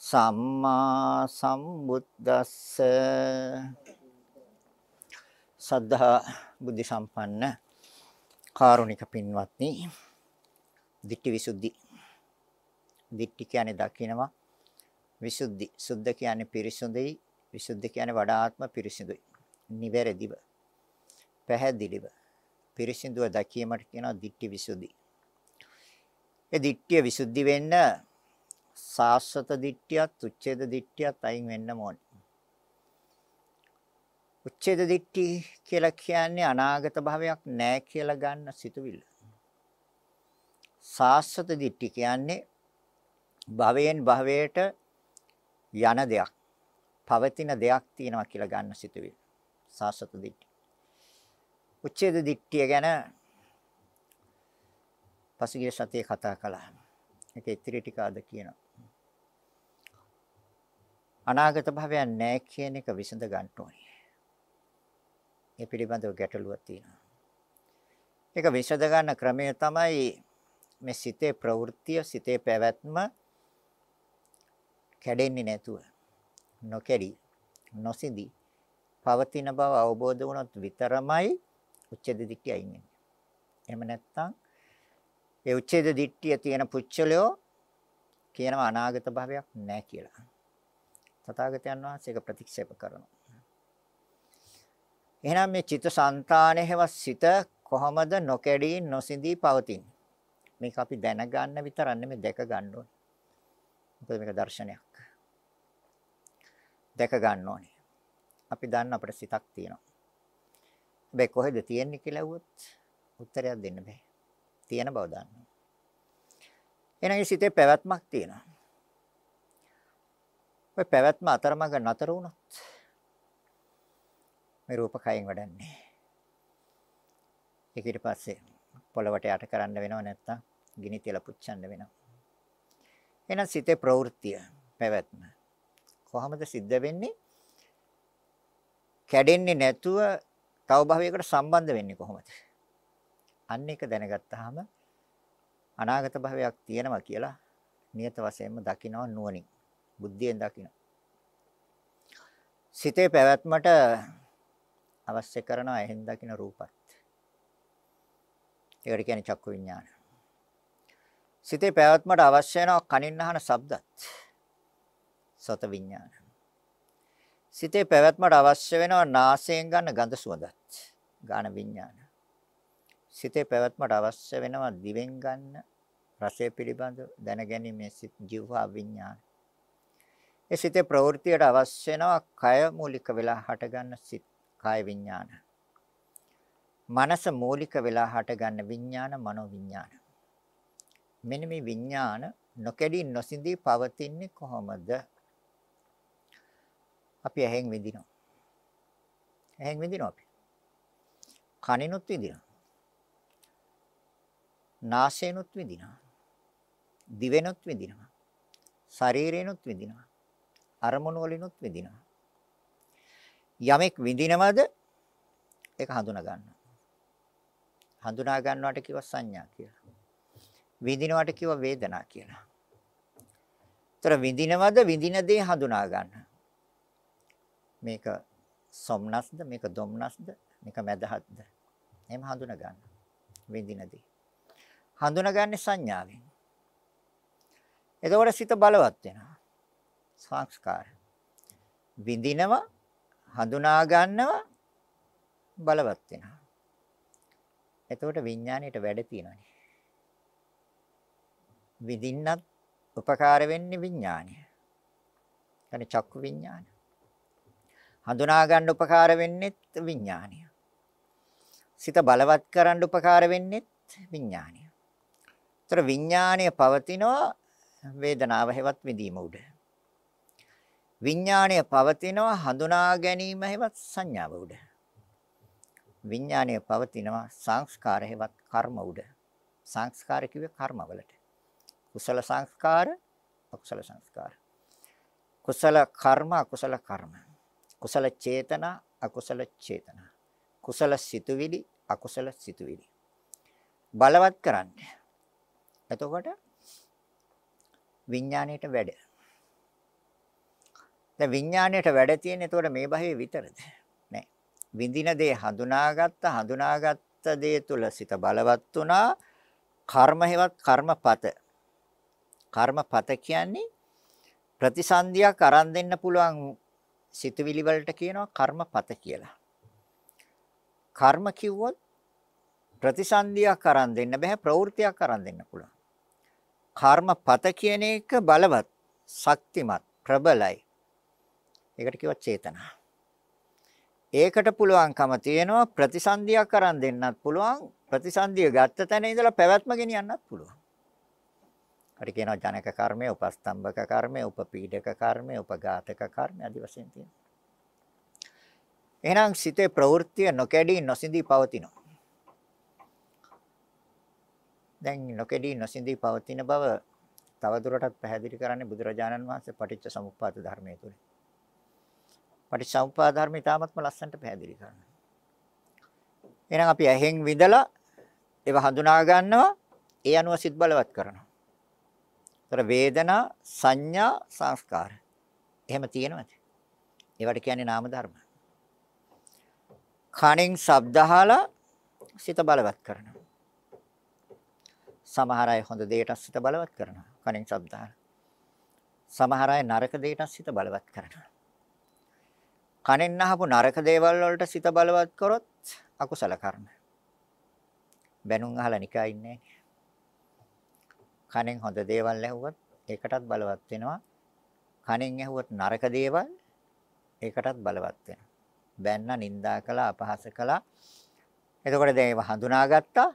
සම්මා සම්බුද්දස්ස. සද්ධා බුද්ධ සම්පන්න කාරුණික පින්වත්නි ditthi visuddhi ditthi කියන්නේ දකිනවා විසුද්ධි. සුද්ධ කියන්නේ පිරිසුදුයි විසුද්ධි කියන්නේ වඩාත්ම පිරිසිදුයි. නිවැරදිව පැහැදිලිව. පිරිසිදුව දැකීමට කියනවා ditthi visuddhi ඒ ditthිය විසුද්ධි වෙන්න සාස්වත දිට්ඨියත් උච්ඡේද දිට්ඨියත් අයින් වෙන්න ඕනේ. උච්ඡේද දිට්ඨි කියලා කියන්නේ අනාගත භාවයක් නැහැ කියලා ගන්න සිතුවිල්ල. සාස්වත දිට්ඨි කියන්නේ භවයෙන් භවයට යන දෙයක්, පවතින දෙයක් තියෙනවා කියලා ගන්න සිතුවිල්ල. සාස්වත දිට්ඨි. උච්ඡේද දිට්ඨිය ගැන පසුගිය සතියේ කතා කළා. ඒක ඉතිරි ටික අද කියනවා. අනාගත භවයක් නැහැ කියන එක විසඳ ගන්න ඕනේ. ඒ පිළිබඳව ගැටලුවක් තියෙනවා. ඒක විසඳ ගන්න ක්‍රමය තමයි මේ සිතේ ප්‍රවෘත්තිය, සිතේ පැවැත්ම කැඩෙන්නේ නැතුව නොකැඩි, නොසිඳි පවතින බව අවබෝධ වුණොත් විතරමයි උච්ඡේද දිට්ඨිය අයින්නේ. එහෙම නැත්නම් ඒ උච්ඡේද දිට්ඨිය තියෙන පුච්චලයෝ කියනවා අනාගත භාවයක් නැහැ කියලා. තථාගතයන් වහන්සේ ඒක ප්‍රතික්ෂේප කරනවා. එහෙනම් මේ චිත්ත සංතානයේව සිත කොහොමද නොකැඩී නොසිඳී පවතින්නේ? මේක අපි දැනගන්න විතරක් නෙමෙයි දැක ගන්න ඕනේ. මොකද මේක දර්ශනයක්. දැක ගන්න ඕනේ. අපි දන්න අපිට සිතක් තියෙනවා. හැබැයි කොහෙද තියෙන්නේ කියලා ඇහුවොත් උත්තරයක් දෙන්න බෑ. තියෙන බව දන්නවා. එහෙනම් සිතේ පැවැත්මක් තියෙනවා. ඔය පැවැත්ම අතරමඟ නතර වුණොත් මේ රූප කයෙන් වඩන්නේ. ඒක ඊට පස්සේ පොළවට යට කරන්න වෙනව නැත්තම් ගිනි තියලා පුච්චන්න වෙනවා. එහෙනම් සිතේ ප්‍රවෘත්තිය පැවැත්ම කොහොමද සිද්ධ වෙන්නේ? කැඩෙන්නේ නැතුව තව භවයකට සම්බන්ධ වෙන්නේ කොහොමද? අන්න ඒක දැනගත්තාම අනාගත භවයක් තියෙනවා කියලා නියත වශයෙන්ම දකිනවා නුවණින්. බුද්ධියෙන් දකින්න. සිතේ පැවැත්මට අවශ්‍ය කරන එහෙන් දකින්න රූපත්. ඒකට කියන්නේ චක්කු විඥාන. සිතේ පැවැත්මට අවශ්‍ය වෙනවා කනින් අහන ශබ්දත්. සත විඥාන. සිතේ පැවැත්මට අවශ්‍ය වෙනවා නාසයෙන් ගන්න ගඳ සුවඳත්. ගාන විඥාන. සිතේ පැවැත්මට අවශ්‍ය වෙනවා දිවෙන් ගන්න රසය පිළිබඳ දැනගැනීමේ සිත් ජීවා විඥාන. ඒ සිතේ ප්‍රවෘත්තියට අවශ්‍ය වෙනවා කය මූලික වෙලා හටගන්න සිත් කාය විඥාන. මනස මූලික වෙලා හටගන්න විඥාන මනෝ විඥාන. මෙන්න මේ විඥාන නොකැඩී නොසිඳී පවතින්නේ කොහොමද? අපි ඇහෙන් විඳිනවා. ඇහෙන් විඳිනවා අපි. කනිනුත් විඳිනවා. නාසයෙන්ුත් විඳිනවා. දිවෙනුත් විඳිනවා. ශරීරයෙන්ුත් විඳිනවා. අරමුණු වලිනුත් විඳිනවා. යමෙක් විඳිනවද ඒක හඳුනා ගන්නවා. හඳුනා ගන්නවට කිව්ව සංඥා කියලා. විඳිනවට කිව්ව වේදනා කියලා. ତර විඳිනවද විඳින දේ හඳුනා ගන්න. මේක සොම්නස්ද මේක දොම්නස්ද මේක මැදහත්ද එහෙම හඳුනා ගන්න. විඳින දේ. හඳුනාගන්නේ සංඥාවෙන්. එතකොට සිත බලවත් වෙනවා. සංස්කාර. විඳිනවා හඳුනා ගන්නවා බලවත් වෙනවා. එතකොට විඥාණයට වැඩ තියෙනවානේ. විඳින්නත් උපකාර වෙන්නේ විඥාණය. يعني චක්කු විඥාන. හඳුනා ගන්න උපකාර වෙන්නේත් විඥාණය. සිත බලවත් කරන්න උපකාර වෙන්නේත් විඥාණය. ඒතර විඥාණය පවතිනවා වේදනාව හැවත් විඳීම උඩ. විඥාණය පවතිනවා හඳුනා ගැනීම හැවත් සංඥාව උඩ. විඥාණය පවතිනවා සංස්කාර හැවත් කර්ම උඩ. සංස්කාර කිව්වේ කර්මවලට. කුසල සංස්කාර අකුසල සංස්කාර. කුසල කර්ම අකුසල කර්ම. කුසල චේතනා අකුසල චේතනා. කුසල සිතුවිලි අකුසල සිතුවිලි. බලවත් කරන්නේ. එතකොට විඥාණයට වැඩ. දැන් විඥාණයට වැඩ තියෙන්නේ එතකොට මේ භවයේ විතරද? නෑ. විඳින දේ හඳුනාගත්ත හඳුනාගත්ත දේ තුල සිත බලවත් වුණා. කර්ම හේවත් කර්මපත. කර්මපත කියන්නේ ප්‍රතිසන්දියක් අරන් දෙන්න පුළුවන් සිතුවිලි වලට කියනවා කර්මපත කියලා. කර්ම කිව්වොත් ප්‍රතිසන්දියක් අරන් දෙන්න බෑ ප්‍රවෘත්තියක් අරන් දෙන්න පුළුවන්. කර්මපත කියන එක බලවත්, ශක්තිමත්, ප්‍රබලයි. ඒකට කියව චේතනා. ඒකට පුළුවන්කම තියෙනවා ප්‍රතිසන්දියක් අරන් දෙන්නත් පුළුවන්. ප්‍රතිසන්දිය ගත්ත තැන ඉඳලා පැවැත්ම ගෙනියන්නත් පුළුවන්. හරි කියනවා ජනක කර්මය, උපස්තම්භක කර්මය, උපපීඩක කර්මය, උපඝාතක කර්මය ආදි වශයෙන් තියෙනවා. එහෙනම් සිතේ ප්‍රවෘත්තිය නොකැඩී නොසිඳී පවතිනවා. දැන් නොකැඩී නොසිඳී පවතින බව තවදුරටත් පැහැදිලි කරන්නේ බුදුරජාණන් වහන්සේ පටිච්ච සමුප්පාද ධර්මයේ තුල. පටිච්ච සමුප්පාද ධර්මය තාමත්ම ලස්සනට පැහැදිලි කරනවා. එහෙනම් අපි ඇහෙන් විඳලා ඒව හඳුනා ගන්නවා ඒ අනුව සිත් බලවත් කරනවා. ඒතර වේදනා සංඥා සංස්කාර. එහෙම තියෙනවද? ඒවට කියන්නේ නාම ධර්ම. කණෙන් ශබ්ද අහලා සිත බලවත් කරනවා. සමහර අය හොඳ දෙයකට සිත බලවත් කරනවා. කණෙන් ශබ්ද අහලා. සමහර අය නරක දෙයකට සිත බලවත් කරනවා. කණෙන් අහපු නරක දේවල් වලට සිත බලවත් කරොත් අකුසල කර්ම. බැනුම් අහලා නිකා ඉන්නේ කණෙන් හොඳ දේවල් ඇහුවොත් ඒකටත් බලවත් වෙනවා. කණෙන් ඇහුවොත් නරක දේවල් ඒකටත් බලවත් වෙනවා. බැන්න නින්දා කළා අපහාස කළා. එතකොට දැන් ඒව හඳුනාගත්තා.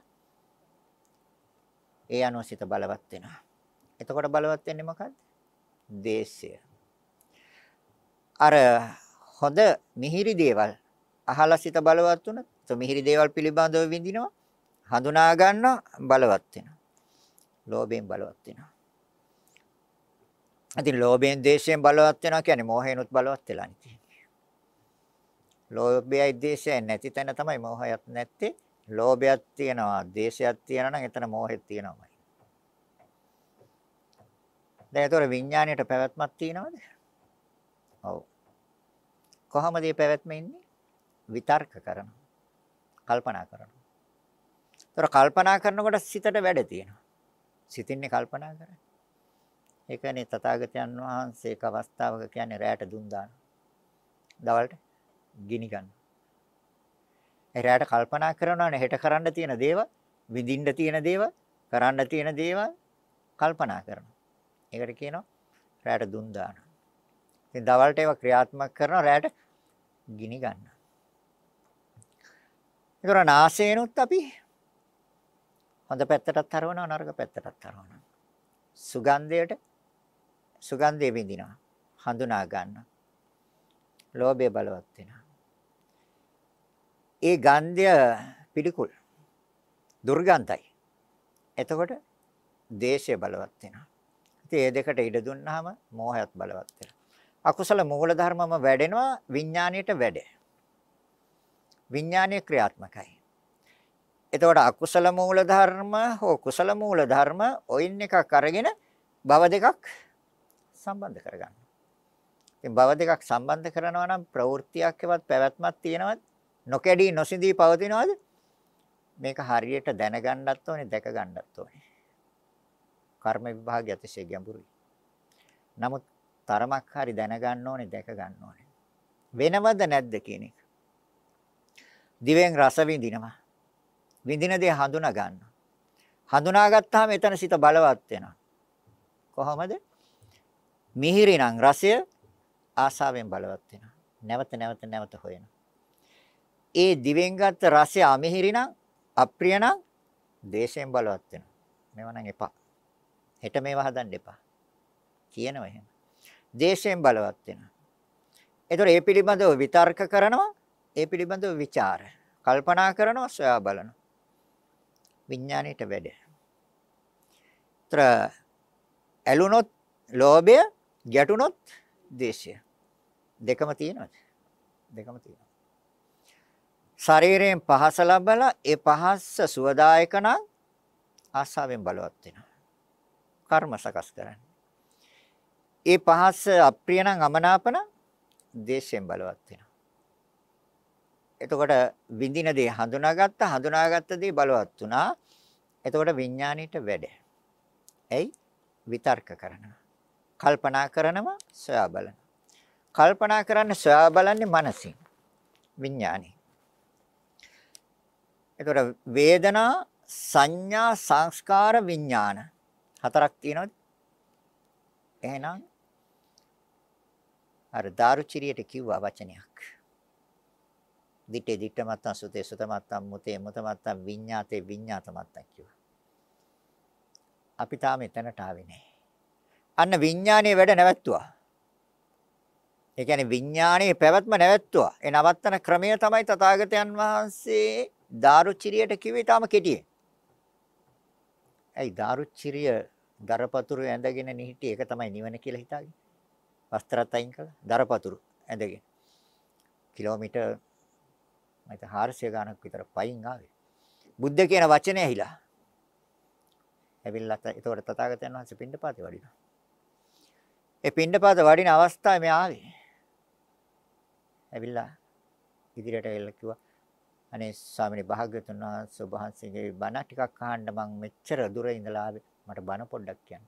ඒ අනුසිත බලවත් වෙනවා. එතකොට බලවත් වෙන්නේ මොකද්ද? දේශය. අර හොඳ මිහිරි දේවල් අහලා සිත බලවත් වුණොත් මිහිරි දේවල් පිළිබඳව විඳිනවා හඳුනා ගන්නවා බලවත් වෙනවා. ලෝභයෙන් බලවත් වෙනවා. ඉතින් ලෝභයෙන් දේශයෙන් බලවත් වෙනවා කියන්නේ මෝහයෙන්ුත් බලවත් වෙලා නේ. ලෝභයයි දේශයයි නැති තැන තමයි මෝහයත් නැත්තේ. ලෝභයක් තියෙනවා, දේශයක් තියෙනවා නම් එතන මෝහෙත් තියෙනවාමයි. දැන් ඒතර විඥාණයට පැවැත්මක් තියෙනවද? ඔව්. කොහොමද මේ පැවැත්ම ඉන්නේ? විතර්ක කරනවා. කල්පනා කරනවා. ඒතර කල්පනා කරනකොට සිතට වැඩ තියෙනවා. සිතින්නේ කල්පනා කරන්නේ. ඒකනේ තථාගතයන් වහන්සේ එක් අවස්ථාවක කියන්නේ රැයට දුම් දාන. දවල්ට ගිනි ගන්න. ඒ රැයට කල්පනා කරනවානේ හෙට කරන්න තියෙන දේවල්, විඳින්න තියෙන දේවල්, කරන්න තියෙන දේවල් කල්පනා කරනවා. ඒකට කියනවා රැයට දුම් දාන. ඉතින් දවල්ට ඒවා ක්‍රියාත්මක කරනවා රැයට ගිනි ගන්න. ඒතර නාසයෙන්ුත් අපි හොඳ පැත්තටත් හරවනවා නරක පැත්තටත් හරවනවා. සුගන්ධයට සුගන්ධය විඳිනවා. හඳුනා ගන්නවා. ලෝභය බලවත් වෙනවා. ඒ ගන්ධය පිළිකුල්. දුර්ගන්ධයි. එතකොට දේශය බලවත් වෙනවා. ඉතින් මේ දෙකට ඉඩ දුන්නාම මෝහයත් බලවත් වෙනවා. අකුසල මූල ධර්මම වැඩෙනවා විඥාණයට වැඩ. විඥානීය ක්‍රියාත්මකයි. එතකොට අකුසල මූල ධර්ම හෝ කුසල මූල ධර්ම ඔයින් එකක් අරගෙන භව දෙකක් සම්බන්ධ කරගන්න. ඉතින් භව දෙකක් සම්බන්ධ කරනවා නම් ප්‍රවෘත්තියක් එවත් පැවැත්මක් තියෙනවද? නොකැඩී නොසිඳී පවතිනවද? මේක හරියට දැනගන්නත් ඕනේ, දැක ගන්නත් ඕනේ. කර්ම විභාගය අතිශය ගැඹුරුයි. නමුත් තරමක් හරි දැනගන්න ඕනේ, දැක ගන්න ඕනේ. වෙනවද නැද්ද කියන එක. දිවෙන් රස විඳිනවා. විඳින දේ හඳුනා ගන්නවා. හඳුනාගත්තාම එතන සිත බලවත් වෙනවා. කොහොමද? මිහිරි නම් රසය ආසාවෙන් බලවත් වෙනවා. නැවත නැවත නැවත හොයනවා. ඒ දිවෙන් ගත්ත රසය අමිහිරි නම් අප්‍රිය නම් දේශයෙන් බලවත් වෙනවා. මේව නම් එපා. හෙට මේවා හදන්න එපා. කියනවා එහෙම. දේශයෙන් බලවත් වෙනවා. ඒතර ඒ පිළිබඳව විතර්ක කරනවා, ඒ පිළිබඳව ਵਿਚාර. කල්පනා කරනවා, සොයා බලනවා. විඥාණයට වැඩ. ඒතර ඇලුනොත් ලෝභය, ගැටුනොත් දේශය. දෙකම තියෙනවද? දෙකම තියෙනවා. ශරීරයෙන් පහස ලබලා ඒ පහස සුවදායක නම් ආසාවෙන් බලවත් වෙනවා. කර්ම සකස් කරන්නේ. ඒ පහස අප්‍රිය නම් අමනාපන දේශයෙන් බලවත් වෙනවා. එතකොට විඳින දේ හඳුනාගත්ත හඳුනාගත්ත දේ බලවත් වුණා. එතකොට විඥාණයට වැඩ. ඇයි? විතර්ක කරනවා. කල්පනා කරනවා සොයා බලනවා. කල්පනා කරන්න සොයා බලන්නේ මනසින්. විඥාණි. එතකොට වේදනා සංඥා සංස්කාර විඥාන හතරක් තියෙනවද? එහෙනම් අර දාරුචිරියට කිව්වා වචනයක්. දිත්තේ දිත්ත මත්තං සුතේ සුත මත්තං මුතේ මුත මත්තං විඤ්ඤාතේ විඤ්ඤාත මත්තං කිව්වා. අපි තාම එතනට ආවේ නැහැ. අන්න විඥානයේ වැඩ නැවැත්තුවා. ඒ කියන්නේ විඥානයේ පැවැත්ම නැවැත්තුවා. ඒ නවත්තන ක්‍රමය තමයි තථාගතයන් වහන්සේ දාරුචිරියට කිව්වේ තාම කෙටියෙන්. ඇයි දාරුචිරිය දරපතුරු ඇඳගෙන නිහිටි ඒක තමයි නිවන කියලා හිතාගෙන. වස්ත්‍රات අයින් කළා. දරපතුරු ඇඳගෙන. කිලෝමීටර් මයිත 400 ගණක් විතර පයින් ආවේ. බුද්ධ කියන වචනේ ඇහිලා. ඇවිල්ලා එතකොට තථාගතයන් වහන්සේ පින්ඩපාතේ වඩිනවා. ඒ පින්ඩපාත වඩින අවස්ථාවේ මේ ආවේ. ඇවිල්ලා ඉදිරියට ඇවිල්ලා කිව්වා අනේ ස්වාමීනි භාග්‍යතුන් වහන්සේ ඔබ වහන්සේගේ බණ ටිකක් අහන්න මම මෙච්චර දුර ඉඳලා ආවේ මට බණ පොඩ්ඩක් කියන්න.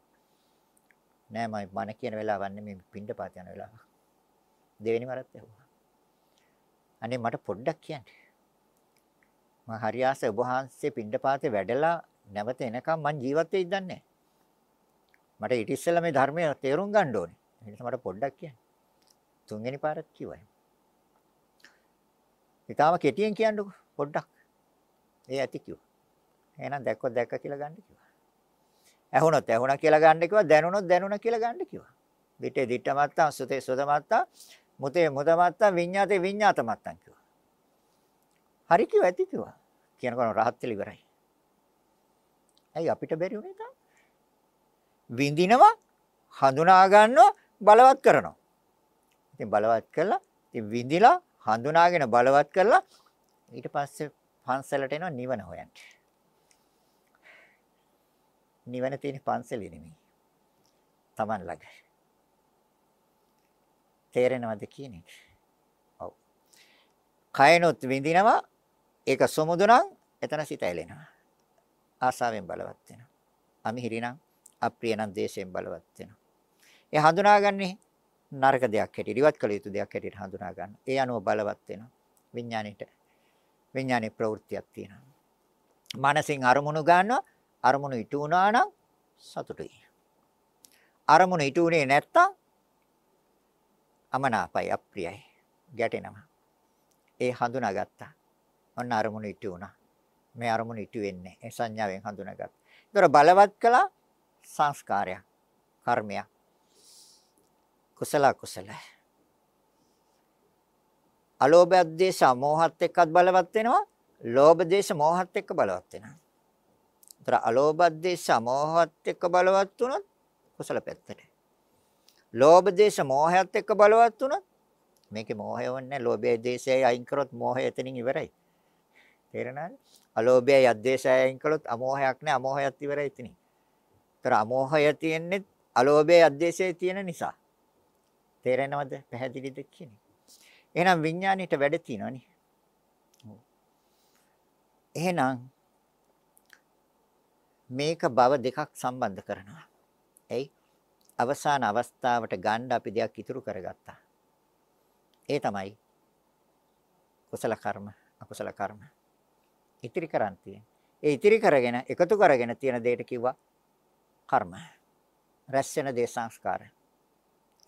නෑ මම බණ කියන වෙලාවක් නෙමෙයි පින්ඩපාත යන වෙලාව. දෙවෙනි වරත් ඇහුවා. අනේ මට පොඩ්ඩක් කියන්න. මම හරියාස ඔබ වහන්සේ පින්ඩපාතේ වැඩලා නැවත එනකම් මං ජීවත් වෙයිද දන්නේ මට ඊට ඉස්සෙල්ලා මේ ධර්මය තේරුම් ගන්න ඕනේ. ඒ නිසා මට පොඩ්ඩක් කියන්න. තුන්වෙනි පාරත් කිව්වා. ඊටාම කෙටියෙන් කියන්නකෝ පොඩ්ඩක්. ඒ ඇති කිව්වා. එහෙනම් දැක්කොත් දැක්ක කියලා ගන්න කිව්වා. ඇහුණොත් ඇහුණා කියලා ගන්න කිව්වා. දැනුණොත් දැනුණා කියලා ගන්න කිව්වා. දිත්තේ දිත්ත මත්තා සුතේ සුද මත්තා මුතේ මුද මත්තා විඤ්ඤාතේ විඤ්ඤාත මත්තා කිව්වා. හරි කිව්වා ඇති කිව්වා. කියනකොට රහත් වෙලා ඉවරයි. ඇයි අපිට බැරි වුනේ තාම? විඳිනවා හඳුනා ගන්නවා බලවත් කරනවා. ඉතින් බලවත් කළා ඉතින් විඳිලා හඳුනාගෙන බලවත් කරලා ඊට පස්සේ පන්සලට එනවා නිවන හොයන්න. නිවන තියෙන පන්සලේ නෙමෙයි. Taman ළඟ. තේරෙනවද කියන එක? ඔව්. කයනොත් විඳිනවා ඒක සමුදු නම් එතන සිත ඇලෙනවා. ආසාවෙන් බලවත් වෙනවා. අමිහිරි නම් අප්‍රිය නම් දේශයෙන් බලවත් වෙනවා. ඒ හඳුනාගන්නේ නරක දෙයක් හැටියට ඉවත් කළ යුතු දෙයක් හැටියට හඳුනා ගන්න. ඒ අනුව බලවත් වෙනවා. විඥාණයට. විඥානේ ප්‍රවෘත්තියක් තියෙනවා. මනසින් අරමුණු ගන්නවා. අරමුණු ඉටු වුණා නම් සතුටුයි. අරමුණු ඉටු වුණේ නැත්තම් අමනාපයි අප්‍රියයි. ගැටෙනවා. ඒ හඳුනාගත්තා. ඔන්න අරමුණු ඉටු වුණා. මේ අරමුණු ඉටු වෙන්නේ. ඒ සංඥාවෙන් හඳුනාගත්තා. ඒතර බලවත් කළා සංස්කාරයක්. කර්මයක්. කුසල කුසල. අලෝභ දේශ මොහත් එක්කත් බලවත් වෙනවා. ලෝභ දේශ මොහත් එක්ක බලවත් වෙනවා. ඒතර අලෝභ දේශ මොහත් එක්ක බලවත් වුණොත් කුසල පැත්තට. ලෝභ දේශ මොහයත් එක්ක බලවත් වුණොත් මේකේ මොහය වන්නේ ලෝභය දේශයයි අයින් කරොත් මොහය එතනින් ඉවරයි. තේරෙනවද? අලෝභයයි අද්වේෂයයි අයින් කළොත් අමෝහයක් නෑ අමෝහයත් ඉවරයි එතනින්. ඒතර අමෝහය තියෙන්නේ අලෝභයයි අද්වේෂයයි තියෙන නිසා. තේරෙනවද? පැහැදිලිද කියන්නේ? එහෙනම් විඥාණයට වැඩ තියෙනවනේ. එහෙනම් මේක භව දෙකක් සම්බන්ධ කරනවා. එයි අවසාන අවස්ථාවට ගන්න අපි දෙයක් ඉතුරු කරගත්තා. ඒ තමයි කුසල කර්ම, අකුසල කර්ම. ඉතිරි කරන් තියෙන. ඒ ඉතිරි කරගෙන එකතු කරගෙන තියෙන දෙයට කිව්වා කර්ම. රැස් වෙන දේ සංස්කාර.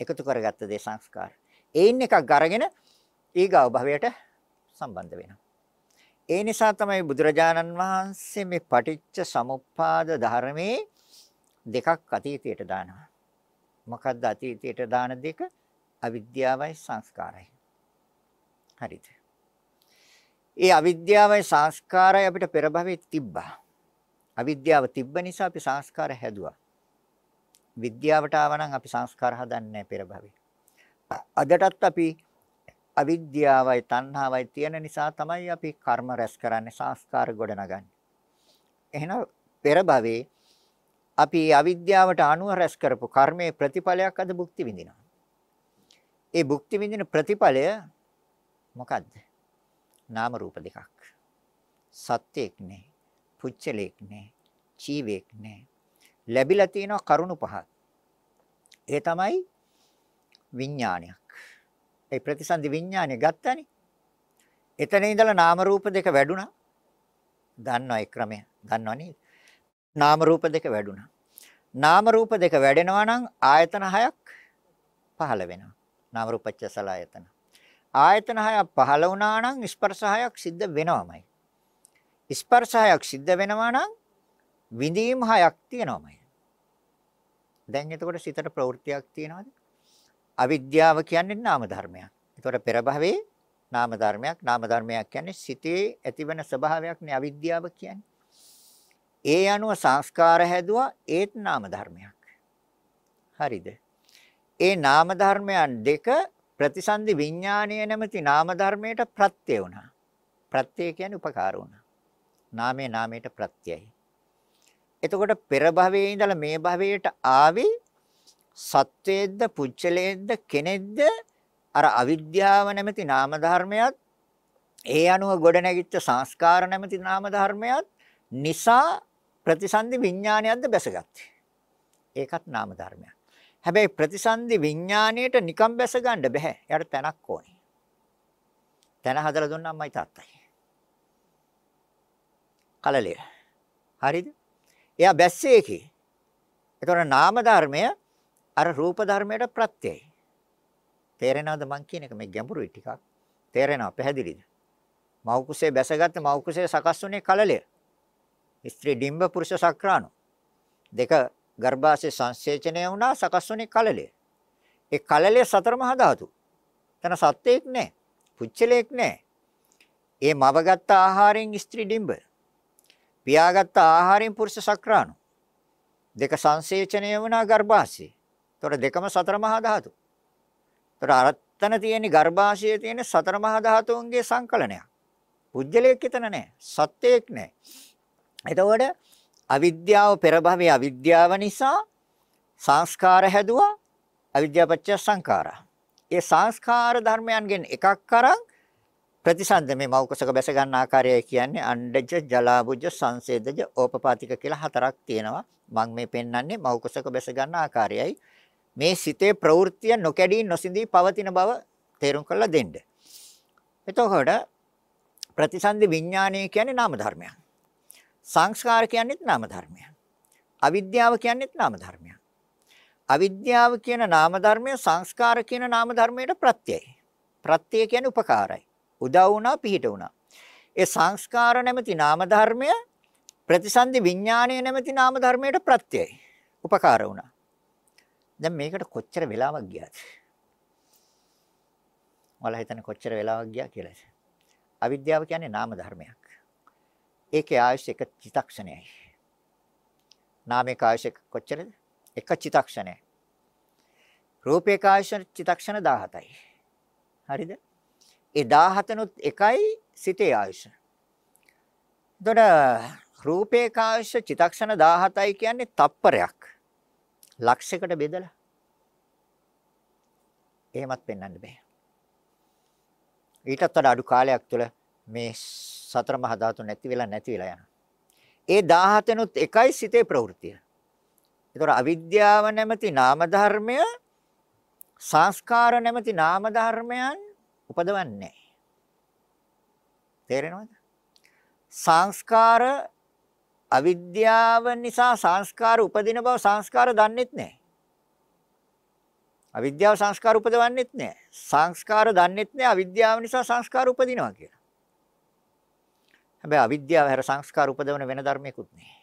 එකතු කරගත්ත දේ සංස්කාර. ඒයින් එකක් අරගෙන ඊගාව භවයට සම්බන්ධ වෙනවා. ඒ නිසා තමයි බුදුරජාණන් වහන්සේ මේ පටිච්ච සමුප්පාද ධර්මයේ දෙකක් අතීතයට දානවා. මොකද්ද අතීතයට දාන දෙක? අවිද්‍යාවයි සංස්කාරයි. හරිද? ඒ අවිද්‍යාවයි සංස්කාරයි අපිට පෙර භවයේ තිබ්බා. අවිද්‍යාව තිබ්බ නිසා අපි සංස්කාර හැදුවා. විද්‍යාවට ආවනම් අපි සංස්කාර හදන්නේ පෙර භවයේ. අදටත් අපි අවිද්‍යාවයි තණ්හාවයි තියෙන නිසා තමයි අපි කර්ම රැස් කරන්නේ සංස්කාර ගොඩනගන්නේ. එහෙනම් පෙර භවයේ අපි අවිද්‍යාවට අනුව රැස් කරපු කර්මයේ ප්‍රතිඵලයක් අද භුක්ති විඳිනවා. ඒ භුක්ති විඳින ප්‍රතිඵලය මොකද්ද? නාම රූප දෙකක්. සත්‍යයක් නේ. පුච්චලයක් නේ. ජීවයක් නේ. ලැබිලා තියෙන කරුණු පහක්. ඒ තමයි විඥානයක්. ඒ ප්‍රතිසන්දි විඥානය ගත්තනේ. එතන ඉඳලා නාම රූප දෙක වැඩුණා. දන්නවා ඒ ක්‍රමය. දන්නව නේද? නාම රූප දෙක වැඩුණා. නාම රූප දෙක වැඩෙනවා නම් ආයතන හයක් පහළ වෙනවා. නාම රූපච්ච සලආයතන. ආයතන හයක් පහළ වුණා නම් ස්පර්ශ හයක් සිද්ධ වෙනවමයි. ස්පර්ශ හයක් සිද්ධ වෙනවා නම් විඳීම් හයක් තියෙනවමයි. දැන් එතකොට සිතට ප්‍රවෘත්තියක් තියෙනවද? අවිද්‍යාව කියන්නේ නාම ධර්මයක්. එතකොට පෙර භවයේ නාම ධර්මයක් නාම ධර්මයක් කියන්නේ සිතේ ඇතිවන ස්වභාවයක් නේ අවිද්‍යාව කියන්නේ. ඒ අනුව සංස්කාර හැදුවා ඒත් නාම ධර්මයක්. හරිද? ඒ නාම ධර්මයන් දෙක ප්‍රතිසන්දි විඥානීය නැමැති නාම ධර්මයට ප්‍රත්‍ය වුණා. ප්‍රත්‍ය කියන්නේ උපකාර වුණා. නාමයේ නාමයට ප්‍රත්‍යයයි. එතකොට පෙර භවයේ ඉඳලා මේ භවයට ආවේ සත්වයේද්ද පුච්චලයේද්ද කෙනෙක්ද අර අවිද්‍යාව නැමැති නාම ධර්මයක් ඒ අනුව ගොඩනැගිච්ච සංස්කාර නැමැති නාම ධර්මයක් නිසා ප්‍රතිසන්දි විඥානයක්ද බැසගත්තේ. ඒකත් නාම ධර්මයක්. හැබැයි ප්‍රතිසන්දි විඥාණයට නිකම් බැස ගන්න බෑ. එයාට තැනක් ඕනේ. තැන හදලා දුන්නම්මයි තාත්තයි. කලලය. හරිද? එයා බැස්සේ එකේ. ඒතකොට නාම ධර්මය අර රූප ධර්මයට ප්‍රත්‍යයයි. තේරෙනවද මං කියන එක මේ ගැඹුරුයි ටිකක්. තේරෙනව පැහැදිලිද? මව් කුසේ බැසගත්ත මව් කුසේ සකස් වුනේ කලලය. ස්ත්‍රී ඩිම්බ පුරුෂ සක්‍රාණු. දෙක ගර්භාෂයේ සංසේචනය වුණා සකස් වුනේ කලලය. ඒ කලලය සතර මහා ධාතු. එතන සත්‍යයක් නැහැ. පුච්චලයක් නැහැ. ඒ මවගත් ආහාරයෙන් ස්ත්‍රී ඩිම්බ. පියාගත් ආහාරයෙන් පුරුෂ සක්‍රාණු. දෙක සංසේචනය වුණා ගර්භාෂයේ. ඒතොර දෙකම සතර මහා ධාතු. ඒතොර අරත්තන තියෙන ගර්භාෂයේ තියෙන සතර මහා ධාතුන්ගේ සංකලනයක්. පුජ්‍යලයක් එතන නැහැ. සත්‍යයක් නැහැ. එතකොට අවිද්‍යාව පෙර භවයේ අවිද්‍යාව නිසා සංස්කාර හැදුවා අවිද්‍යාපච්ච සංඛාරා. ඒ සංස්කාර ධර්මයන්ගෙන් එකක් කරන් ප්‍රතිසන්ද මේ මෞකසක බැස ගන්න ආකාරය කියන්නේ අණ්ඩජ ජලාබුජ සංසේදජ ඕපපාතික කියලා හතරක් තියෙනවා. මම මේ පෙන්වන්නේ මෞකසක බැස ගන්න ආකාරයයි. මේ සිතේ ප්‍රවෘත්තිය නොකැඩී නොසිඳී පවතින බව තේරුම් කරලා දෙන්න. එතකොට ප්‍රතිසන්දි විඥානය කියන්නේ නාම ධර්මයක්. සංස්කාර කියන්නේත් නාම ධර්මයක්. අවිද්‍යාව කියන්නේත් නාම ධර්මයක්. අවිද්‍යාව කියන නාම ධර්මය සංස්කාර කියන නාම ධර්මයට ප්‍රත්‍යයයි. ප්‍රත්‍යය කියන්නේ උපකාරයි. උදව් වුණා පිහිට වුණා. ඒ සංස්කාර නැමැති නාම ධර්මය ප්‍රතිසන්දි විඥානය නැමැති නාම ධර්මයට ප්‍රත්‍යයයි. උපකාර වුණා. දැන් මේකට කොච්චර වෙලාවක් ගියාද? ඔයාලා හිතන්නේ කොච්චර වෙලාවක් ගියා කියලාද? අවිද්‍යාව කියන්නේ නාම ධර්මයක්. ඒකේ ආයුෂ එක චිතක්ෂණයයි. නාමයේ ආයුෂ කොච්චරද? එක චිතක්ෂණයයි. රූපේ ආයුෂ චිතක්ෂණ 17යි. හරිද? ඒ 17නුත් එකයි සිතේ ආයුෂ. එතකොට රූපේ ආයුෂ චිතක්ෂණ 17යි කියන්නේ තප්පරයක්. ලක්ෂයකට බෙදලා එහෙමත් පෙන්වන්න බෑ. ඊටත් වඩා අඩු කාලයක් තුළ මේ සතර මහා ධාතු නැති වෙලා නැති වෙලා යනවා. ඒ 17නුත් එකයි සිතේ ප්‍රවෘත්තිය. ඒතර අවිද්‍යාව නැමැති නාම ධර්මය සංස්කාර නැමැති නාම ධර්මයන් උපදවන්නේ නැහැ. තේරෙනවද? සංස්කාර අවිද්‍යාව නිසා සංස්කාර උපදින බව සංස්කාර දන්නෙත් නැහැ. අවිද්‍යාව සංස්කාර උපදවන්නෙත් නැහැ. සංස්කාර දන්නෙත් නැහැ අවිද්‍යාව නිසා සංස්කාර උපදිනවා කියලා. හැබැයි අවිද්‍යාව හැර සංස්කාර උපදවන වෙන ධර්මයක්වත් නැහැ.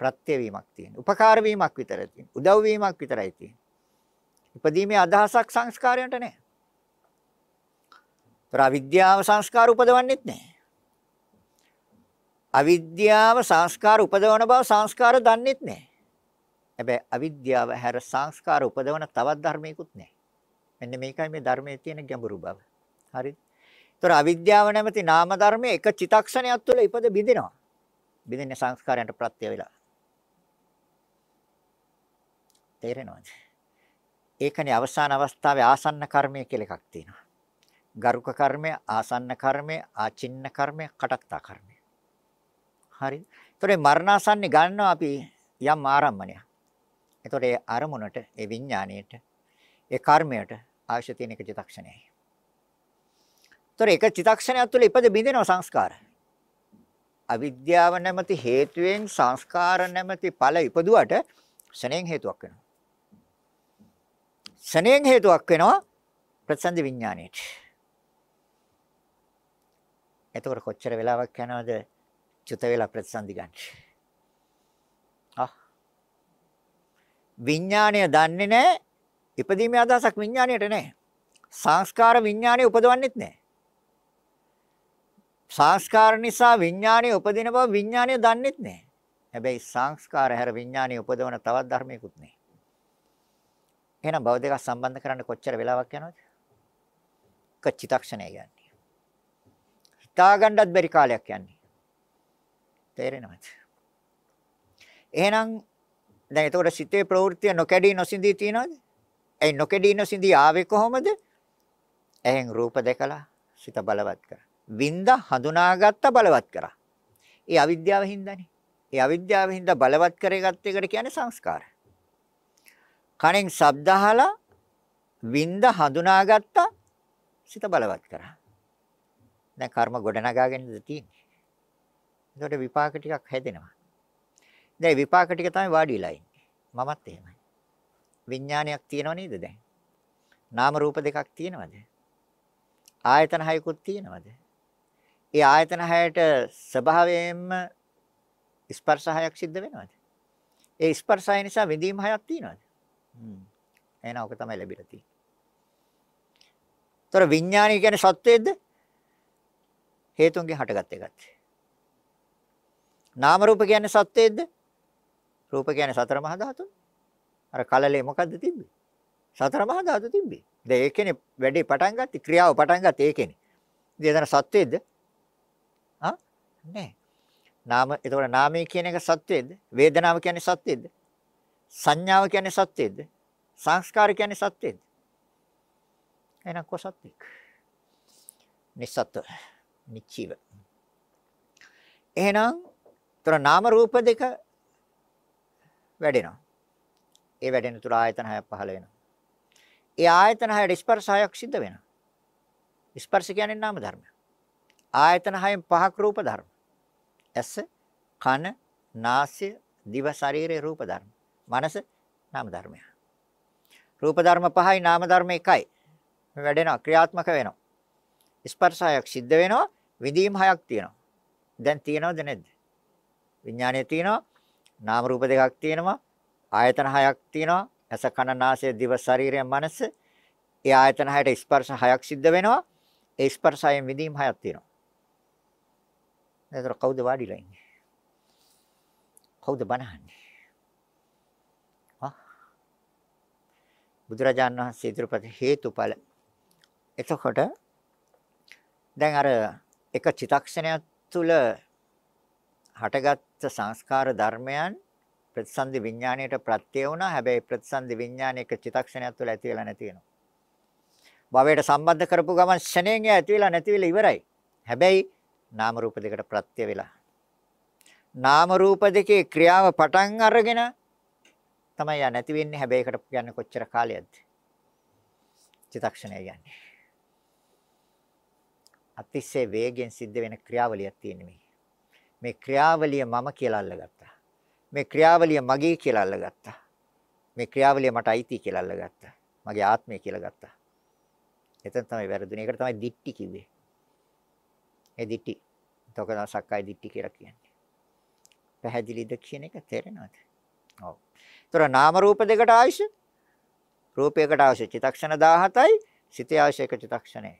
ප්‍රත්‍ය වීමක් තියෙන. උපකාර වීමක් විතරයි තියෙන. උදව් වීමක් විතරයි තියෙන. ඉපදීමේ අදහසක් සංස්කාරයන්ට නැහැ. ඒතර අවිද්‍යාව සංස්කාර උපදවන්නෙත් නැහැ. අවිද්‍යාව සංස්කාර උපදවන බව සංස්කාර දන්නෙත් නැහැ. හැබැයි අවිද්‍යාව හැර සංස්කාර උපදවන තවත් ධර්මයකුත් නැහැ. මෙන්න මේකයි මේ ධර්මයේ තියෙන ගැඹුරු බව. හරිද? ඒතර අවිද්‍යාව නැමැති නාම ධර්මයේ එක චිතක්ෂණයක් තුළ ඉපද බිඳිනවා. බිඳින්නේ සංස්කාරයන්ට ප්‍රත්‍ය වෙලා. තේරෙනවද? ඒකනේ අවසාන අවස්ථාවේ ආසන්න කර්මය කියලා එකක් තියෙනවා. ගරුක කර්මය, ආසන්න කර්මය, ආචින්න කර්මය, කටත්තා කර්මය. හරි. ඒතොර මරණාසන්නේ ගන්නවා අපි යම් ආරම්මණයක්. ඒතොර ඒ අරමුණට, ඒ විඥාණයට, ඒ කර්මයට අවශ්‍ය තියෙන එක චිතක්ෂණයයි. ඒතොර එක චිතක්ෂණයක් තුළ ඉපද බිඳිනවා සංස්කාර. අවිද්‍යාව නැමැති හේතුවෙන් සංස්කාර නැමැති ඵල ඉපදුවට ශණයෙන් හේතුවක් වෙනවා. ශණයෙන් හේතුවක් වෙනවා ප්‍රසන්න විඥාණයට. එතකොට කොච්චර වෙලාවක් යනවද චුත වෙලා ප්‍රතිසන්දි ගන්න. ආ විඥාණය දන්නේ නැහැ ඉපදීමේ අදහසක් විඥාණයට නැහැ. සංස්කාර විඥාණය උපදවන්නෙත් නැහැ. සංස්කාර නිසා විඥාණය උපදින බව විඥාණය දන්නෙත් නැහැ. හැබැයි සංස්කාර හැර විඥාණය උපදවන තවත් ධර්මයකුත් නැහැ. එහෙනම් භව දෙක සම්බන්ධ කරන්න කොච්චර වෙලාවක් යනවද? කච්චිතක්ෂණය යන්නේ. හිතා ගන්නත් බැරි කාලයක් යන්නේ. තේරෙනවද? එහෙනම් දැන් එතකොට සිතේ ප්‍රවෘත්තිය නොකැඩී නොසිඳී තියනවද? ඒ නොකැඩී නොසිඳී ආවේ කොහොමද? එහෙන් රූප දැකලා සිත බලවත් කරා. වින්ද හඳුනාගත්ත බලවත් කරා. ඒ අවිද්‍යාව හින්දානේ. ඒ අවිද්‍යාව හින්දා බලවත් කරගත්ත එකට කියන්නේ සංස්කාර. කණෙන් ශබ්ද අහලා වින්ද හඳුනාගත්ත සිත බලවත් කරා. දැන් කර්ම ගොඩනගාගෙනද තියෙන්නේ. එතකොට විපාක ටිකක් හැදෙනවා. දැන් විපාක ටික තමයි වාඩි වෙලා ඉන්නේ. මමත් එහෙමයි. විඥානයක් තියෙනව නේද දැන්? නාම රූප දෙකක් තියෙනවද? ආයතන හයකුත් තියෙනවද? ඒ ආයතන හයට ස්වභාවයෙන්ම ස්පර්ශ හයක් සිද්ධ වෙනවද? ඒ ස්පර්ශය නිසා විඳීම් හයක් තියෙනවද? හ්ම්. එහෙනම් ඔක තමයි ලැබිලා තියෙන්නේ. ତොර විඥානය කියන්නේ සත්‍යයේද? හේතුන්ගෙන් හටගත් එකක්. නාම රූප කියන්නේ සත්‍යයේද? රූප කියන්නේ සතර මහා ධාතු. අර කලලේ මොකද්ද තිබ්බේ? සතර මහා ධාතු තිබ්බේ. දැන් ඒකනේ වැඩේ පටන් ගත්තේ ක්‍රියාව පටන් ගත්තේ ඒකනේ. ඉතින් එතන සත්‍යයේද? ආ නෑ. නාම එතකොට නාමය කියන එක සත්‍යයේද? වේදනාව කියන්නේ සත්‍යයේද? සංඥාව කියන්නේ සත්‍යයේද? සංස්කාර කියන්නේ සත්‍යයේද? එහෙනම් කොසත්තික්. නිසත් නිචීව. එහෙනම් ඒතර නාම රූප දෙක වැඩෙනවා. ඒ වැඩෙන තුර ආයතන හයක් පහළ වෙනවා. ඒ ආයතන හයට ස්පර්ශ හයක් සිද්ධ වෙනවා. ස්පර්ශ කියන්නේ නාම ධර්ම. ආයතන හයෙන් පහක් රූප ධර්ම. ඇස, කන, නාසය, දිව, ශරීරේ රූප ධර්ම. මනස නාම ධර්මය. රූප ධර්ම පහයි නාම ධර්ම එකයි. මේ වැඩෙනවා ක්‍රියාත්මක වෙනවා. ස්පර්ශ හයක් සිද්ධ වෙනවා, විඳීම් හයක් තියෙනවා. දැන් තියෙනවද නැද්ද? විඥානය තියෙනවා. නාම රූප දෙකක් තියෙනවා. ආයතන හයක් තියෙනවා. ඇස කන නාසය දිව ශරීරය මනස. ඒ ආයතන හයට ස්පර්ශ හයක් සිද්ධ වෙනවා. ඒ ස්පර්ශයෙන් විඳීම් හයක් තියෙනවා. නේද කවුද වාඩිලා ඉන්නේ? කවුද බනහන්නේ? ආ බුදුරජාන් වහන්සේ ඉදිරිපත් හේතුඵල එතකොට දැන් අර එක චිතක්ෂණයක් තුළ හටගත් සංස්කාර ධර්මයන් ප්‍රතිසන්දි විඥාණයට ප්‍රත්‍ය වුණා. හැබැයි ප්‍රතිසන්දි විඥානයක චිතක්ෂණයක් තුළ ඇති වෙලා නැති වෙනවා. භවයට සම්බන්ධ කරපු ගමන් ෂණයෙන් ඇති වෙලා නැති වෙලා ඉවරයි. හැබැයි නාම රූප දෙකට ප්‍රත්‍ය වෙලා. නාම රූප දෙකේ ක්‍රියාව පටන් අරගෙන තමයි යා නැති වෙන්නේ. හැබැයි ඒකට කියන්නේ කොච්චර කාලයක්ද? චිතක්ෂණය කියන්නේ. අතිශය වේගෙන් සිද්ධ වෙන ක්‍රියාවලියක් තියෙන මේ. මේ ක්‍රියාවලිය මම කියලා අල්ලගත්තා. මේ ක්‍රියාවලිය මගේ කියලා අල්ලගත්තා. මේ ක්‍රියාවලිය මට අයිති කියලා අල්ලගත්තා. මගේ ආත්මය කියලා ගත්තා. එතන තමයි වැරදුනේ. ඒකට තමයි දික්ටි කිව්වේ. ඒ දික්ටි. තෝකන සක්කාය දික්ටි කියලා කියන්නේ. පැහැදිලිද කියන එක තේරෙනවද? ඔව්. ඒතර නාම රූප දෙකට ආයුෂ රූපයකට අවශ්‍ය චිතක්ෂණ 17යි සිතේ අවශ්‍ය එක චිතක්ෂණයයි.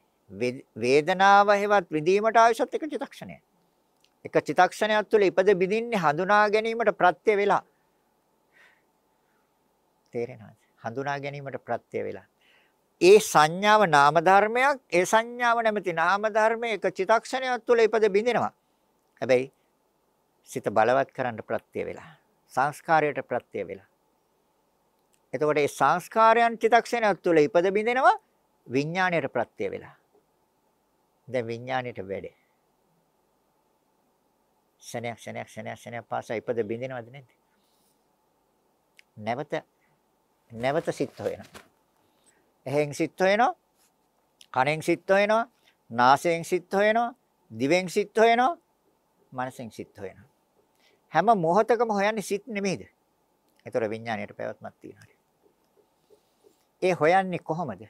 වේදනාව හේවත් විඳීමට අවශ්‍යත් එක චිතක්ෂණයයි. එක චිතක්ෂණයක් තුළ ඉපද බිඳින්නේ හඳුනා ගැනීමට ප්‍රත්‍ය වෙලා. තේරෙනවද? හඳුනා ගැනීමට ප්‍රත්‍ය වෙලා. ඒ සංඥාව නාම ධර්මයක් ඒ සංඥාව නැමැති නාම ධර්මයේ එක චිතක්ෂණයක් තුළ ඉපද බිඳිනවා. හැබැයි සිත බලවත් කරන්න ප්‍රත්‍ය වෙලා. සංස්කාරයට ප්‍රත්‍ය වෙලා. එතකොට මේ සංස්කාරයන් චිතක්ෂණයක් තුළ ඉපද බිඳිනවා විඥාණයට ප්‍රත්‍ය වෙලා. දැන් විඥාණයට වැඩේ. ශනයක් ශනයක් ශනයක් ශනයක් පාසා ඉපද බිඳිනවද නැද්ද? නැවත නැවත සිත් හොයනවා. එහෙන් සිත් හොයනවා. කනෙන් සිත් හොයනවා. නාසයෙන් සිත් හොයනවා. දිවෙන් සිත් හොයනවා. මනසෙන් සිත් හොයනවා. හැම මොහොතකම හොයන්නේ සිත් නෙමෙයිද? ඒතර විඥාණයට පැවැත්මක් තියෙනවා. ඒ හොයන්නේ කොහොමද?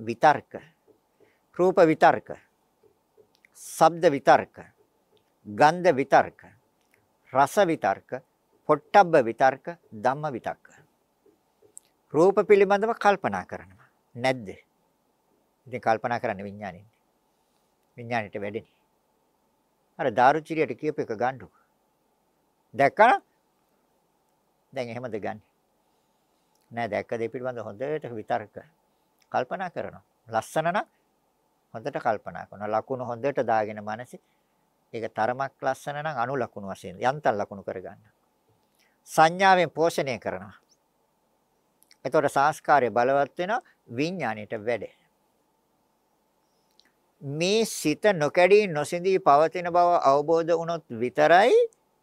විතර්ක. රූප විතර්ක. ශබ්ද විතර්ක. ගන්ධ විතර්ක. රස විතර්ක. පොට්ටබ්බ විතර්ක. ධම්ම විතර්ක. රූප පිළිබඳව කල්පනා කරනවා. නැද්ද? ඉතින් කල්පනා කරන්නේ විඥාණයෙන්. විඥාණයට වැඩෙන්නේ. අර දාරුචිරියට කියප එක ගන්නු. දැක්කම දැන් එහෙමද ගන්නේ? නෑ දැක්ක දේ පිළිබඳ හොඳට විතර්ක කල්පනා කරනවා. ලස්සන නම් හොඳට කල්පනා කරනවා. ලකුණු හොඳට දාගෙන මනසේ ඒක තරමක් ලස්සන නම් අනු ලකුණු වශයෙන් යන්තම් ලකුණු කරගන්න. සංඥාවෙන් පෝෂණය කරනවා. එතකොට සංස්කාරය බලවත් වෙනවා විඥාණයට වැඩ. මේ සිත නොකැඩී නොසිඳී පවතින බව අවබෝධ වුණොත් විතරයි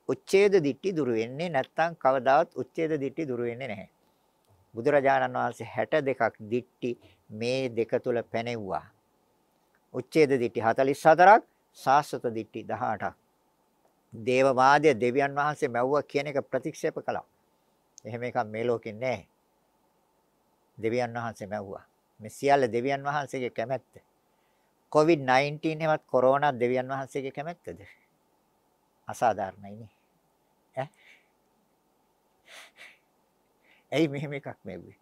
උච්ඡේද දිට්ටි දුරු වෙන්නේ නැත්නම් කවදාවත් උච්ඡේද දිට්ටි දුරු වෙන්නේ නැහැ. බුදුරජාණන් වහන්සේ 62ක් දිට්ටි මේ දෙක තුල පැනෙව්වා. උච්ඡේද දිට්ටි 44ක්, සාස්වත දිට්ටි 18ක්. දේවවාදය දෙවියන් වහන්සේ මැව්වා කියන එක ප්‍රතික්ෂේප කළා. එහෙම එකක් මේ ලෝකෙ නැහැ. දෙවියන් වහන්සේ මැව්වා. මේ සියල්ල දෙවියන් වහන්සේගේ කැමැත්ත. COVID-19 එවත් කොරෝනා දෙවියන් වහන්සේගේ කැමැත්තද? අසාධාරණයිනේ. ඈ ඇයි මෙහෙම එකක් මෙව්වේ?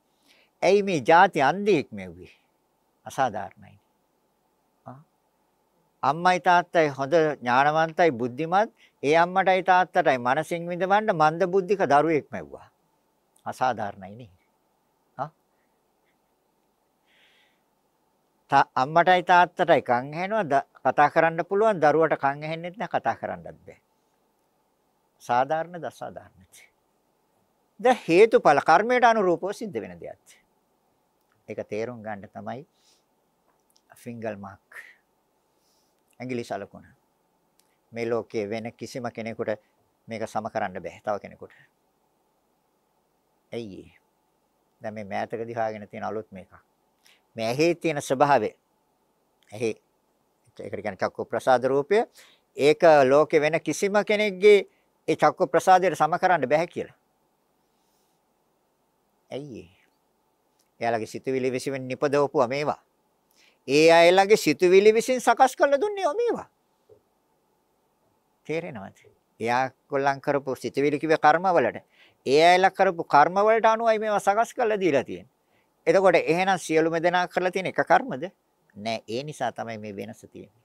ඇයි මේ ಜಾති අන්ධයෙක් මෙව්වේ? අසාධාරණයි. අම්මයි තාත්තයි හොඳ ඥානවන්තයි බුද්ධිමත් ඒ අම්මටයි තාත්තටයි මනසින් විඳවන්න මන්ද බුද්ධික දරුවෙක් මැව්වා. අසාධාරණයි නේ. තා අම්මටයි තාත්තටයි කන් ඇහෙනවා කතා කරන්න පුළුවන් දරුවට කන් ඇහෙන්නෙත් නෑ කතා කරන්නත් බෑ. සාධාරණද අසාධාරණද? ද හේතුඵල කර්මයට අනුරූපව සිද්ධ වෙන දෙයක්. ඒක තේරුම් ගන්න තමයි ෆින්ගල් මාක්. ඇඟිලි සලකුණ. මේ ලෝකයේ වෙන කිසිම කෙනෙකුට මේක සම කරන්න බෑ තව කෙනෙකුට. ඇයි දැන් මේ මෑතකදී හොයාගෙන තියෙන අලුත් මේකක්. මේ ඇහි තියෙන ස්වභාවය. ඇහි ඒකට කියන්නේ චක්කු ප්‍රසාද රූපය. ඒක ලෝකේ වෙන කිසිම කෙනෙක්ගේ ඒ චක්කු ප්‍රසාදයට සම කරන්න බෑ කියලා. ඇයි ඒ? එයාලගේ සිතුවිලි විසින් නිපදවපුවා මේවා. ඒ අයලගේ සිතුවිලි විසින් සකස් කරලා දුන්නේ මේවා. තේරෙනවද? එයා කොල්ලන් කරපු සිතුවිලි කිව්වේ කර්මවලට. ඒ අයලා කරපු කර්මවලට අනුවයි මේවා සකස් කරලා දීලා තියෙන්නේ. එතකොට එහෙනම් සියලුම දෙනා කරලා තියෙන එක කර්මද? නෑ ඒ නිසා තමයි මේ වෙනස තියෙන්නේ.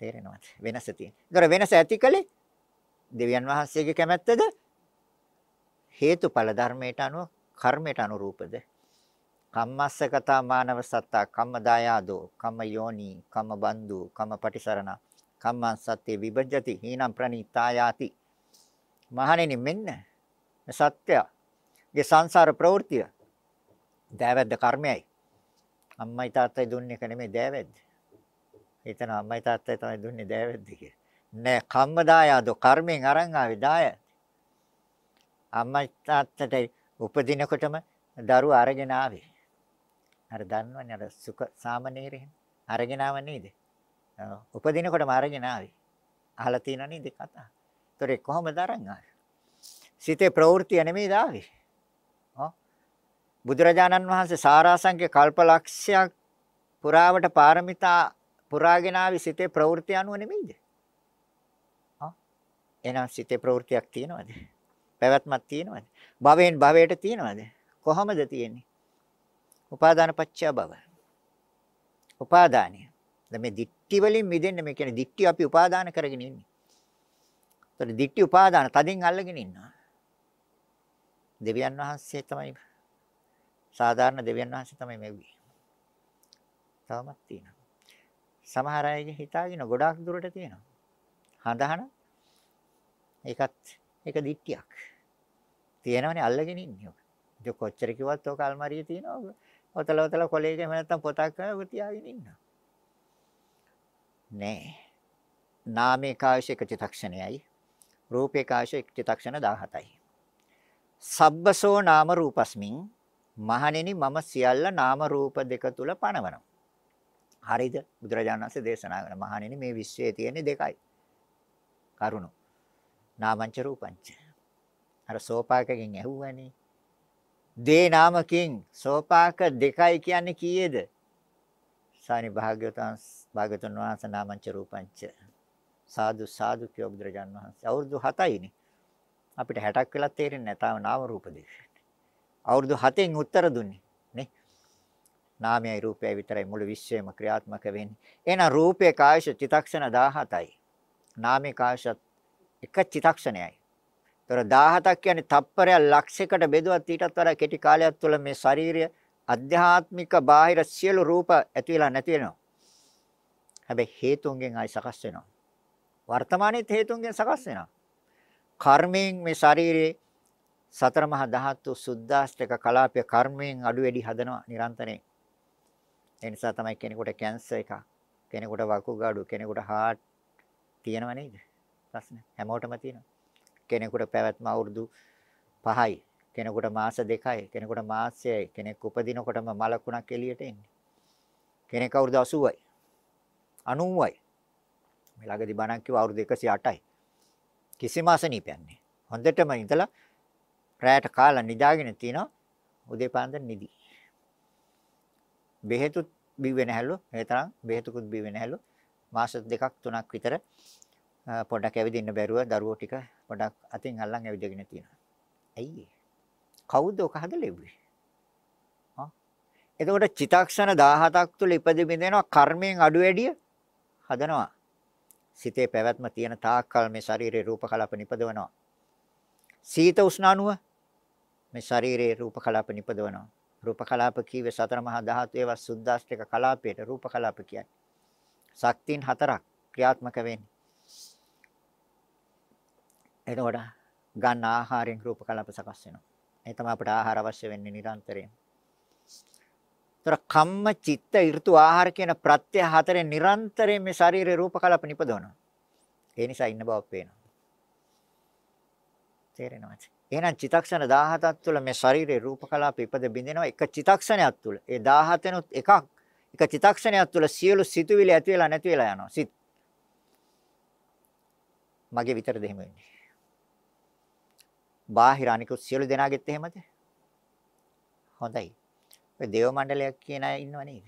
තේරෙනවද? වෙනස තියෙන්නේ. ඒතර වෙනස ඇතිකලේ දෙවියන් වහන්සේගේ කැමැත්තද? හේතුඵල ධර්මයට අනුව කර්මයට අනුරූපද කම්මස්සකතා මානව සත්තා කම්මදායාදෝ කම්ම යෝනි කම්ම බන්දු කම්ම පටිසරණ කම්මං සත්‍ය විභජ්‍යති හීනම් ප්‍රණීතායාති. මහණෙනි මෙන්න සත්‍යගේ සංසාර ප්‍රවෘත්තිය. දෑවැද්ද කර්මයයි. අම්මයි තාත්තයි දුන්නේ එක නෙමෙයි දෑවැද්ද. හිතන අම්මයි තාත්තයි තමයි දුන්නේ දෑවැද්ද කිය නෑ කම්මදායාදෝ කර්මෙන් අරන් ආවේ දාය අම්මයි තාත්තට උපදිනකොටම දරුවා අරගෙන ආවේ. අර දන්නවනේ අර සුඛ සාමනීරේ. අරගෙන ආව නේද? ඔව්. උපදිනකොටම අරගෙන ආවේ. අහලා තියෙනව නේද කතා? ඒතොර කොහොමද අරන් ආවේ? සිතේ ප්‍රවෘත්තිය නෙමෙයි ආවේ. ඔව්. බුදුරජාණන් වහන්සේ සාරාංශක කල්පලක්ෂයක් පුරාවට පාරමිතා පුරාගෙන ආවි සිතේ ප්‍රවෘත්ති අනුව නෙමෙයිද? ආ එහෙනම් සිතේ ප්‍රවෘත්තියක් තියෙනවද? පැවැත්මක් තියෙනවද? භවයෙන් භවයට තියෙනවද? කොහොමද තියෙන්නේ? උපාදාන පත්‍ය භව. උපාදානිය. දැන් මේ දික්ටි වලින් මිදෙන්න මේ කියන්නේ දික්ටි අපි උපාදාන කරගෙන ඉන්නේ. ඒතර දික්ටි උපාදාන තදින් අල්ලගෙන ඉන්නවා. දෙවියන් වහන්සේ තමයි සාධාරණ දෙවියන් වහන්සේ තමයි මෙව්වේ. තවමත් තියෙනවා. සමහර අයගේ හිතාගෙන ගොඩාක් දුරට තියෙනවා. හඳහන ඒකත් ඒක දිට්ටියක්. තියෙනවනේ අල්ලගෙන ඉන්නේ. ඒක කොච්චර කිව්වත් ඔක අල්මාරියේ තියෙනවා. ඔතල ඔතල කොලේක එහෙම නැත්නම් පොතක් කරලා ඔක තියාගෙන ඉන්නවා. නෑ. නාමේ කාශ එක චිතක්ෂණයයි. රූපේ කාශ එක චිතක්ෂණ 17යි. සබ්බසෝ නාම රූපස්මින් මහණෙනි මම සියල්ල නාම රූප දෙක තුල පනවනවා. හරිද? බුදුරජාණන් වහන්සේ දේශනා කරන මහණෙනි මේ විශ්වයේ තියෙන දෙකයි. කරුණු. නාමංච රූපංච. අර සෝපාකකින් ඇහුවනේ. දේ නාමකින් සෝපාක දෙකයි කියන්නේ කීයේද? සානි භාග්‍යවතුන් භාග්‍යවතුන් වහන්සේ නාමංච රූපංච. සාදු සාදු කිය බුදුරජාණන් වහන්සේ. අවුරුදු 7යිනේ. අපිට 60ක් වෙලා තේරෙන්නේ නැහැ. තාම නාම රූප දෙක. අවුරුදු 7න් උත්තර දුන්නේ. නාමයයි රූපයයි විතරයි මුළු විශ්වයම ක්‍රියාත්මක වෙන්නේ. එහෙනම් රූපේ කායශ චිතක්ෂණ 17යි. නාමේ කායශ එක චිතක්ෂණයයි. ඒතර 17ක් කියන්නේ තප්පරයක් ලක්ෂයකට බෙදුවත් ඊටත් වඩා කෙටි කාලයක් තුළ මේ ශාරීරිය අධ්‍යාත්මික බාහිර සියලු රූප ඇති වෙලා නැති වෙනවා. හැබැයි හේතුන්ගෙන් ආයි සකස් වෙනවා. වර්තමානයේත් හේතුන්ගෙන් සකස් වෙනවා. කර්මයෙන් මේ ශාරීරියේ සතර මහා ධාතු සුද්දාෂ්ටක කලාපය කර්මයෙන් අඩු වැඩි හදනවා නිරන්තරයෙන්. ඒ නිසා තමයි කෙනෙකුට කැන්සර් එකක්, කෙනෙකුට වකුගඩු, කෙනෙකුට හાર્ට් තියෙනව නේද? ප්‍රශ්න හැමෝටම තියෙනවා. කෙනෙකුට පැවැත්ම අවුරුදු 5යි, කෙනෙකුට මාස 2යි, කෙනෙකුට මාසයයි, කෙනෙක් උපදිනකොටම මලකුණක් එළියට එන්නේ. කෙනෙක් අවුරුදු 80යි. 90යි. මේ ළඟදී බණක් කිව්ව අවුරුදු 108යි. කිසිම අසනීපයක් නැහැ. හොඳටම ඉඳලා රැයට කාලා නිදාගෙන තිනවා උදේ පාන්දර නිදි. බෙහෙතුත් බිව්වේ නැහැලු. ඒ තරම් බෙහෙතුකුත් බිව්වේ නැහැලු. මාස දෙකක් තුනක් විතර පොඩක් ඇවිදින්න බැරුව දරුවෝ ටික පොඩක් අතින් අල්ලන් ඇවිදගෙන තියෙනවා. ඇයි කවුද ඔක හදලා ඉව්වේ? ආ එතකොට චිතක්ෂණ 17ක් තුල ඉපදෙ බින්දෙනවා කර්මයෙන් අඩු වැඩිය හදනවා. සිතේ පැවැත්ම තියෙන තාක්කල් මේ ශරීරේ රූප කලාප නිපදවනවා. සීත උෂ්ණ අණුව මේ ශරීරයේ රූප කලාප නිපදවනවා. රූප කලාප කීවේ සතර මහා ධාතු ඒවා සුද්දාෂ්ටක කලාපයට රූප කලාප කියන්නේ. ශක්තියින් හතරක් ක්‍රියාත්මක වෙන්නේ. එතකොට ගන්න ආහාරයෙන් රූප කලාප සකස් වෙනවා. ඒ තමයි අපට ආහාර අවශ්‍ය වෙන්නේ නිරන්තරයෙන්. ତර කම්ම චිත්ත ඍතු ආහාර කියන ප්‍රත්‍ය හතරෙන් නිරන්තරයෙන් මේ ශරීරේ රූප කලාප නිපදවනවා. ඒ නිසා ඉන්න බව පේනවා. තේරෙනවද? එහෙනම් චිතක්ෂණ 17ක් තුළ මේ ශරීරයේ රූප කලාප ඉපද බින්දෙනවා එක චිතක්ෂණයක් තුළ. ඒ 17නුත් එකක් එක චිතක්ෂණයක් තුළ සියලු සිතුවිලි ඇති වෙලා නැති වෙලා යනවා. සිත්. මගේ විතරද එහෙම වෙන්නේ? බාහිර අනිකුත් සියලු දෙනාගෙත් එහෙමද? හොඳයි. ඔය දේව මණ්ඩලයක් කියන අය ඉන්නව නේද?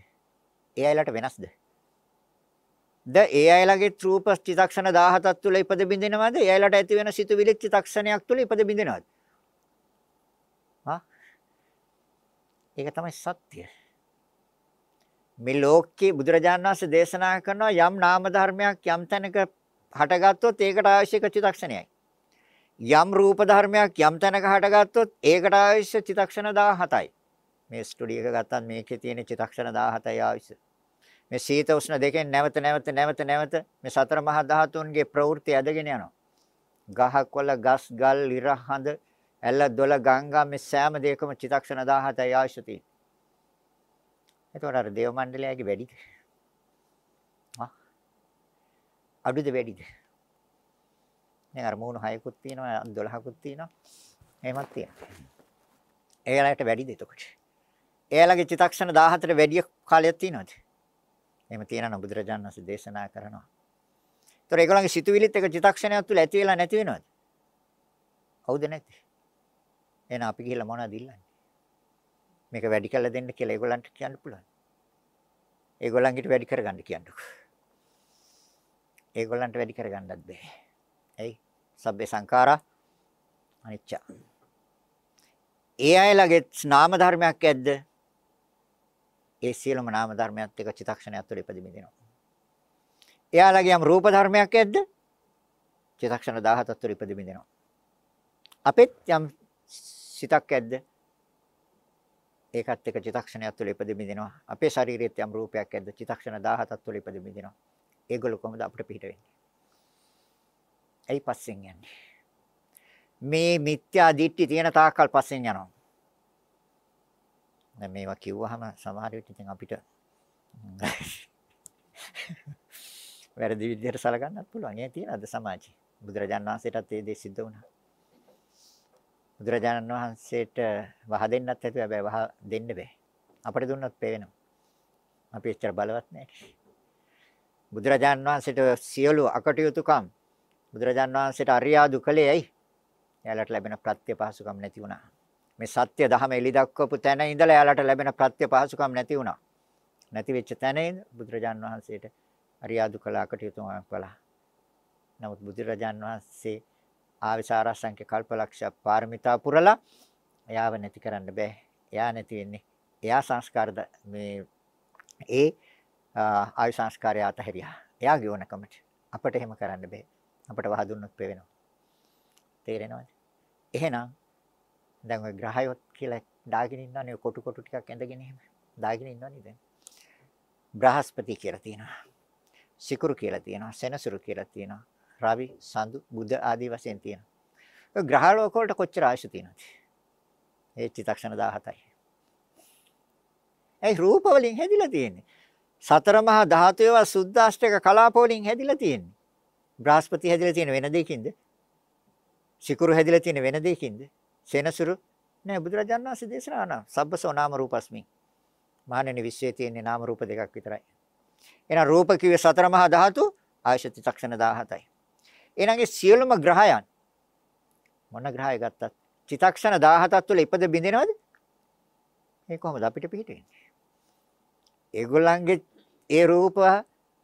ඒ අයලට වෙනස්ද? ද ඒ අයලගේ රූප චිතක්ෂණ 17ක් තුල ඉපද බින්දිනවද? ඒ අයලට ඇති වෙන සිතුවිලි චිතක්ෂණයක් තුල ඉපද බින්දිනවද? හා? ඒක තමයි සත්‍ය. මේ ලෝකේ බුදුරජාණන් වහන්සේ දේශනා කරනවා යම් නාම ධර්මයක් යම් තැනක හටගත්තොත් ඒකට අවශ්‍ය චිතක්ෂණයයි. යම් රූප ධර්මයක් යම් තැනක හටගත්තොත් ඒකට අවශ්‍ය චිතක්ෂණ 17යි. මේ ස්ටුඩියෝ එක ගත්තත් මේකේ තියෙන චිතක්ෂණ 17යි අවශ්‍ය. මේ සීත උෂ්ණ දෙකෙන් නැවත නැවත නැවත නැවත මේ සතර මහා ධාතුන්ගේ ප්‍රවෘත්ති ඇදගෙන යනවා. ගහක් වල ගස් ගල් ඉර හඳ ඇල්ල දොල ගංගා මේ සෑම දෙයකම චිතක්ෂණ 17යි අවශ්‍ය තියෙන්නේ. එතකොට අර දේව මණ්ඩලයගේ වැඩිද? ආ අඩුද වැඩිද? දැන් අර මූණ 6කුත් තියෙනවා 12කුත් තියෙනවා. එහෙමත් තියෙනවා. ඒලයට වැඩිද එතකොට? එයාලගේ චිතක්ෂණ 14 වැඩි කාලයක් තියෙනවද? එහෙම තියෙනවා බුදුරජාණන් වහන්සේ දේශනා කරනවා. ඒතර ඒගොල්ලන්ගේ සිතුවිලිත් එක චිත්තක්ෂණයක් තුල ඇති වෙලා නැති වෙනවද? හවුද නැති? එහෙනම් අපි ගිහිල්ලා මොනවද ඉල්ලන්නේ? මේක වැඩි කරලා දෙන්න කියලා ඒගොල්ලන්ට කියන්න පුළුවන්. ඒගොල්ලන්ගිට වැඩි කරගන්න කියන්නකෝ. ඒගොල්ලන්ට වැඩි කරගන්නත් බෑ. ඇයි? සබ්බේ සංඛාරා අනිච්ච. ඒ අයලගේ නාම ධර්මයක් ඇද්ද? ඒ සියලුම නාම ධර්මයත් එක චිත්තක්ෂණයක් තුළ ඉපදෙමින් දෙනවා. එයාලගේ යම් රූප ධර්මයක් ඇද්ද? චිත්තක්ෂණ 17ක් තුළ ඉපදෙමින් දෙනවා. අපෙත් යම් සිතක් ඇද්ද? ඒකත් එක චිත්තක්ෂණයක් තුළ ඉපදෙමින් දෙනවා. අපේ ශරීරයේත් යම් රූපයක් ඇද්ද? චිත්තක්ෂණ 17ක් තුළ ඉපදෙමින් දෙනවා. ඒගොල්ලෝ කොහොමද අපිට පිට වෙන්නේ? ඇයි පස්සෙන් යන්නේ? මේ මිත්‍යා දිට්ඨි තියෙන තාක්කල් පස්සෙන් යනවා. දැන් මේවා කිව්වහම සමහර විට ඉතින් අපිට වැරදි විදිහට සලකන්නත් පුළුවන්. ඒ තියෙන අද සමාජයේ. බුදුරජාණන් වහන්සේටත් ඒ දේ සිද්ධ වුණා. බුදුරජාණන් වහන්සේට වහ දෙන්නත් හැදුවා. හැබැයි වහ දෙන්න බෑ. අපිට දුන්නොත් පේනවා. අපි එච්චර බලවත් නැහැ. බුදුරජාණන් වහන්සේට සියලු අකටයුතුකම් බුදුරජාණන් වහන්සේට අරියාදු කළේ ඇයි? එයාලට ලැබෙන ප්‍රත්‍ය පහසුකම් නැති වුණා. මේ සත්‍ය ධහම එලි දක්වපු තැන ඉඳලා එයාලට ලැබෙන ප්‍රත්‍ය පහසුකම් නැති වුණා. නැති වෙච්ච තැන බුදුරජාණන් වහන්සේට අරියාදු කළා කටයුතු කළා. නමුත් බුදුරජාණන් වහන්සේ ආවිසාරසංඛ්‍ය කල්පලක්ෂ පාරමිතා පුරලා එයාව නැති කරන්න බෑ. එයා නැති වෙන්නේ. එයා සංස්කාරද මේ ඒ ආයු සංස්කාරය අතහැරියා. එයාගේ ඕනකමට. අපිට එහෙම කරන්න බෑ. අපිට වහ දුන්නොත් පේනවා. තේරෙනවද? එහෙනම් දැන් ඔය ග්‍රහයොත් කියලා දාගෙන ඉන්නවනේ කොටු කොටු ටිකක් ඇඳගෙන එහෙම. දාගෙන ඉන්නවනේ දැන්. බ්‍රහස්පති කියලා තියෙනවා. සිකුරු කියලා තියෙනවා. සෙනසුරු කියලා තියෙනවා. රවි, සඳු, බුධ ආදී වශයෙන් තියෙනවා. ඔය ග්‍රහ ලෝක වලට කොච්චර ආයුෂ තියෙනවද? ඒ චිත්තක්ෂණ 17යි. ඒ රූප වලින් හැදිලා තියෙන්නේ. සතර මහා ධාතුයව සුද්දාෂ්ටක කලාප වලින් හැදිලා තියෙන්නේ. බ්‍රහස්පති හැදිලා තියෙන වෙන දෙයකින්ද? සිකුරු හැදිලා තියෙන වෙන දෙයකින්ද? සෙනසුරු නෑ බුදුරජාණන් වහන්සේ දේශනා කරනවා. සබ්බසෝ නාම රූපස්මි. මහණෙනි විශ්වයේ තියෙන නාම රූප දෙකක් විතරයි. එහෙනම් රූප කිව්වේ සතර මහා ධාතු ආයශති චක්ෂණ 17යි. එහෙනම් ඒ සියලුම ග්‍රහයන් මොන ග්‍රහය ගත්තත් චිතක්ෂණ 17ක් තුළ ඉපද බින්දිනවද? ඒ කොහොමද අපිට පිටින්නේ? ඒගොල්ලන්ගේ ඒ රූප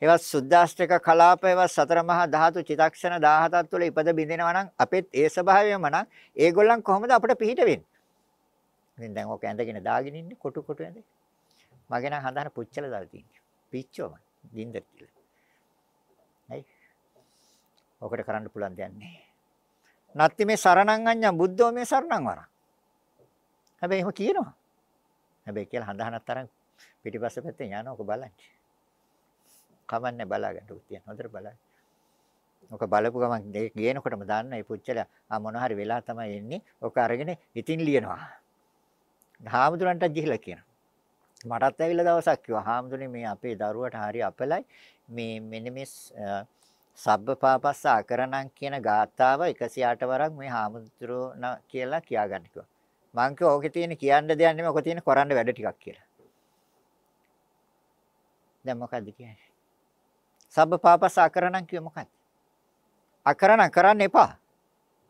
ඒවත් සුද්දාෂ්ටක කලාප ඒවත් සතර මහා ධාතු චිතක්ෂණ 17ක් තුළ ඉපද බින්දිනවා නම් අපෙත් ඒ ස්වභාවයම නම් ඒගොල්ලන් කොහොමද අපිට පිහිට වෙන්නේ? ඉතින් දැන් ඔක ඇඳගෙන දාගෙන ඉන්නේ කොටු කොටු ඇඳේ. මගේ නම් හඳහන පුච්චල දාලා තියෙන්නේ. පිච්චෝම ගින්දර කියලා. හයි. ඔකට කරන්න පුළුවන් දෙයක් නැහැ. නැත්ති මේ සරණං අඤ්ඤං බුද්ධෝ මේ සරණං වරං. හැබැයි එහෙම කියනවා. හැබැයි කියලා හඳහනක් තරම් පිටිපස්ස පැත්තෙන් යනවා ඔක බලන්න. කමන්නේ බලාගන්න උතියන් හොඳට බලන්න. ඔක බලපු ගමන් ගේනකොටම දාන්න මේ පුච්චල ආ මොන හරි වෙලා තමයි එන්නේ. ඔක අරගෙන ඉතින් ලියනවා. හාමුදුරන්ට ගිහිල්ලා කියනවා. මටත් ඇවිල්ලා දවසක් කිව්වා හාමුදුරනේ මේ අපේ දරුවට හරි අපලයි මේ මෙන්න මේ සබ්බපාපස්ස අකරණං කියන ගාථාව 108 වරක් මේ හාමුදුරුවන කියලා කියාගන්න කිව්වා. මං කිව්වා ඕකේ තියෙන කියන්න දෙයක් නෙමෙයි ඔක තියෙන කරන්න වැඩ ටිකක් කියලා. දැන් මොකද්ද කියන්නේ? සබ්බපාපස්ස අකරණං කිය මොකක්ද? අකරණ කරන්න එපා.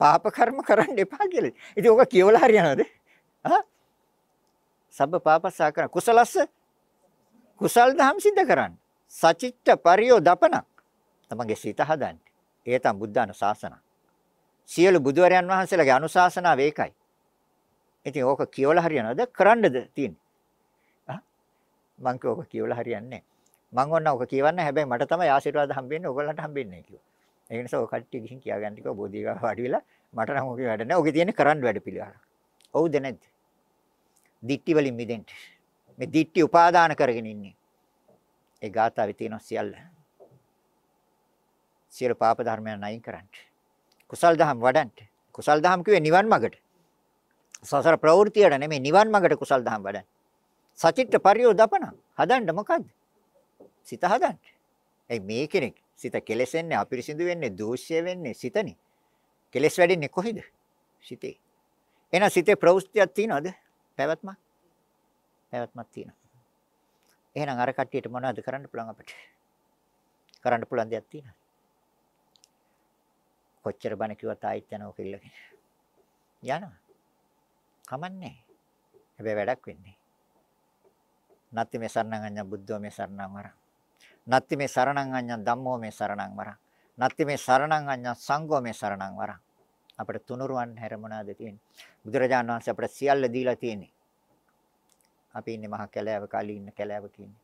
පාප කර්ම කරන්න එපා කියලා. ඉතින් ඕක කියවලා හරියනවද? ආ සබ්බ පාපස්සා කරන කුසලස්ස කුසල් දහම් සිද්ධ කරන්න. සචිත්ත පරියෝ දපන. තමගේ සිත හදන්න. ඒ තමයි බුද්ධාන ශාසන. සියලු බුදුවරයන් වහන්සේලාගේ අනුශාසනාව ඒකයි. ඉතින් ඕක කියවලා හරියනවද? කරන්නද තියෙන්නේ? ආ මං කෝක කියවලා හරියන්නේ මං ඔන්න ඕක කියවන්න හැබැයි මට තමයි ආශිර්වාද හම්බෙන්නේ ඕගොල්ලන්ට හම්බෙන්නේ නැහැ කිව්වා. ඒ නිසා ඔය කට්ටිය ගිහින් කියාගන්න කිව්වා බෝධිගා වාඩි වෙලා මට නම් ඕකේ වැඩ නැහැ. ඕකේ තියෙන්නේ කරන්න වැඩ පිළිවෙල. ඔව්ද නැද්ද? දික්ටි වලින් මිදෙන්න. මේ දික්ටි උපාදාන කරගෙන ඉන්නේ. ඒ ගාථාවේ තියෙන සියල්ල. සියලු පාප ධර්මයන් අයින් කරන්න. කුසල් දහම් වඩන්න. කුසල් දහම් කිව්වේ නිවන් මාර්ගට. සසර ප්‍රවෘත්තියට නෙමෙයි නිවන් මාර්ගට කුසල් දහම් වඩන්න. සචිත්ත පරියෝදපන හදන්න මොකද්ද? සිත හදන්න. ඒ මේ කෙනෙක් සිත කෙලෙසෙන්නේ අපිරිසිදු වෙන්නේ දෝෂ්‍ය වෙන්නේ සිතනේ. කෙලෙස් වැඩින්නේ කොහෙද? සිතේ. එහෙනම් සිතේ ප්‍රවෘත්තියක් තියනවද? පැවැත්මක් පැවැත්මක් තියෙනවා. එහෙනම් අර කට්ටියට මොනවද කරන්න පුළුවන් අපිට? කරන්න පුළුවන් දෙයක් තියෙනවා. කොච්චර බණ කිව්වත් ආයෙත් යනවා කිල්ලගෙන. යනවා. කමන්නේ. හැබැයි වැඩක් වෙන්නේ. නත්ති මේ සරණං අඤ්ඤ බුද්ධෝ මේ සරණං වරං. නත්ති මේ සරණං අඤ්ඤ ධම්මෝ මේ සරණං වරං. නත්ති මේ සරණං අඤ්ඤ සංඝෝ මේ සරණං වරං. අපිට තුනුරුවන් හැර මොනවද තියෙන්නේ? බුදුරජාණන් වහන්සේ අපිට සියල්ල දීලා තියෙන්නේ. අපි ඉන්නේ මහා කැලෑවක අලි ඉන්න කැලෑවක ඉන්නේ.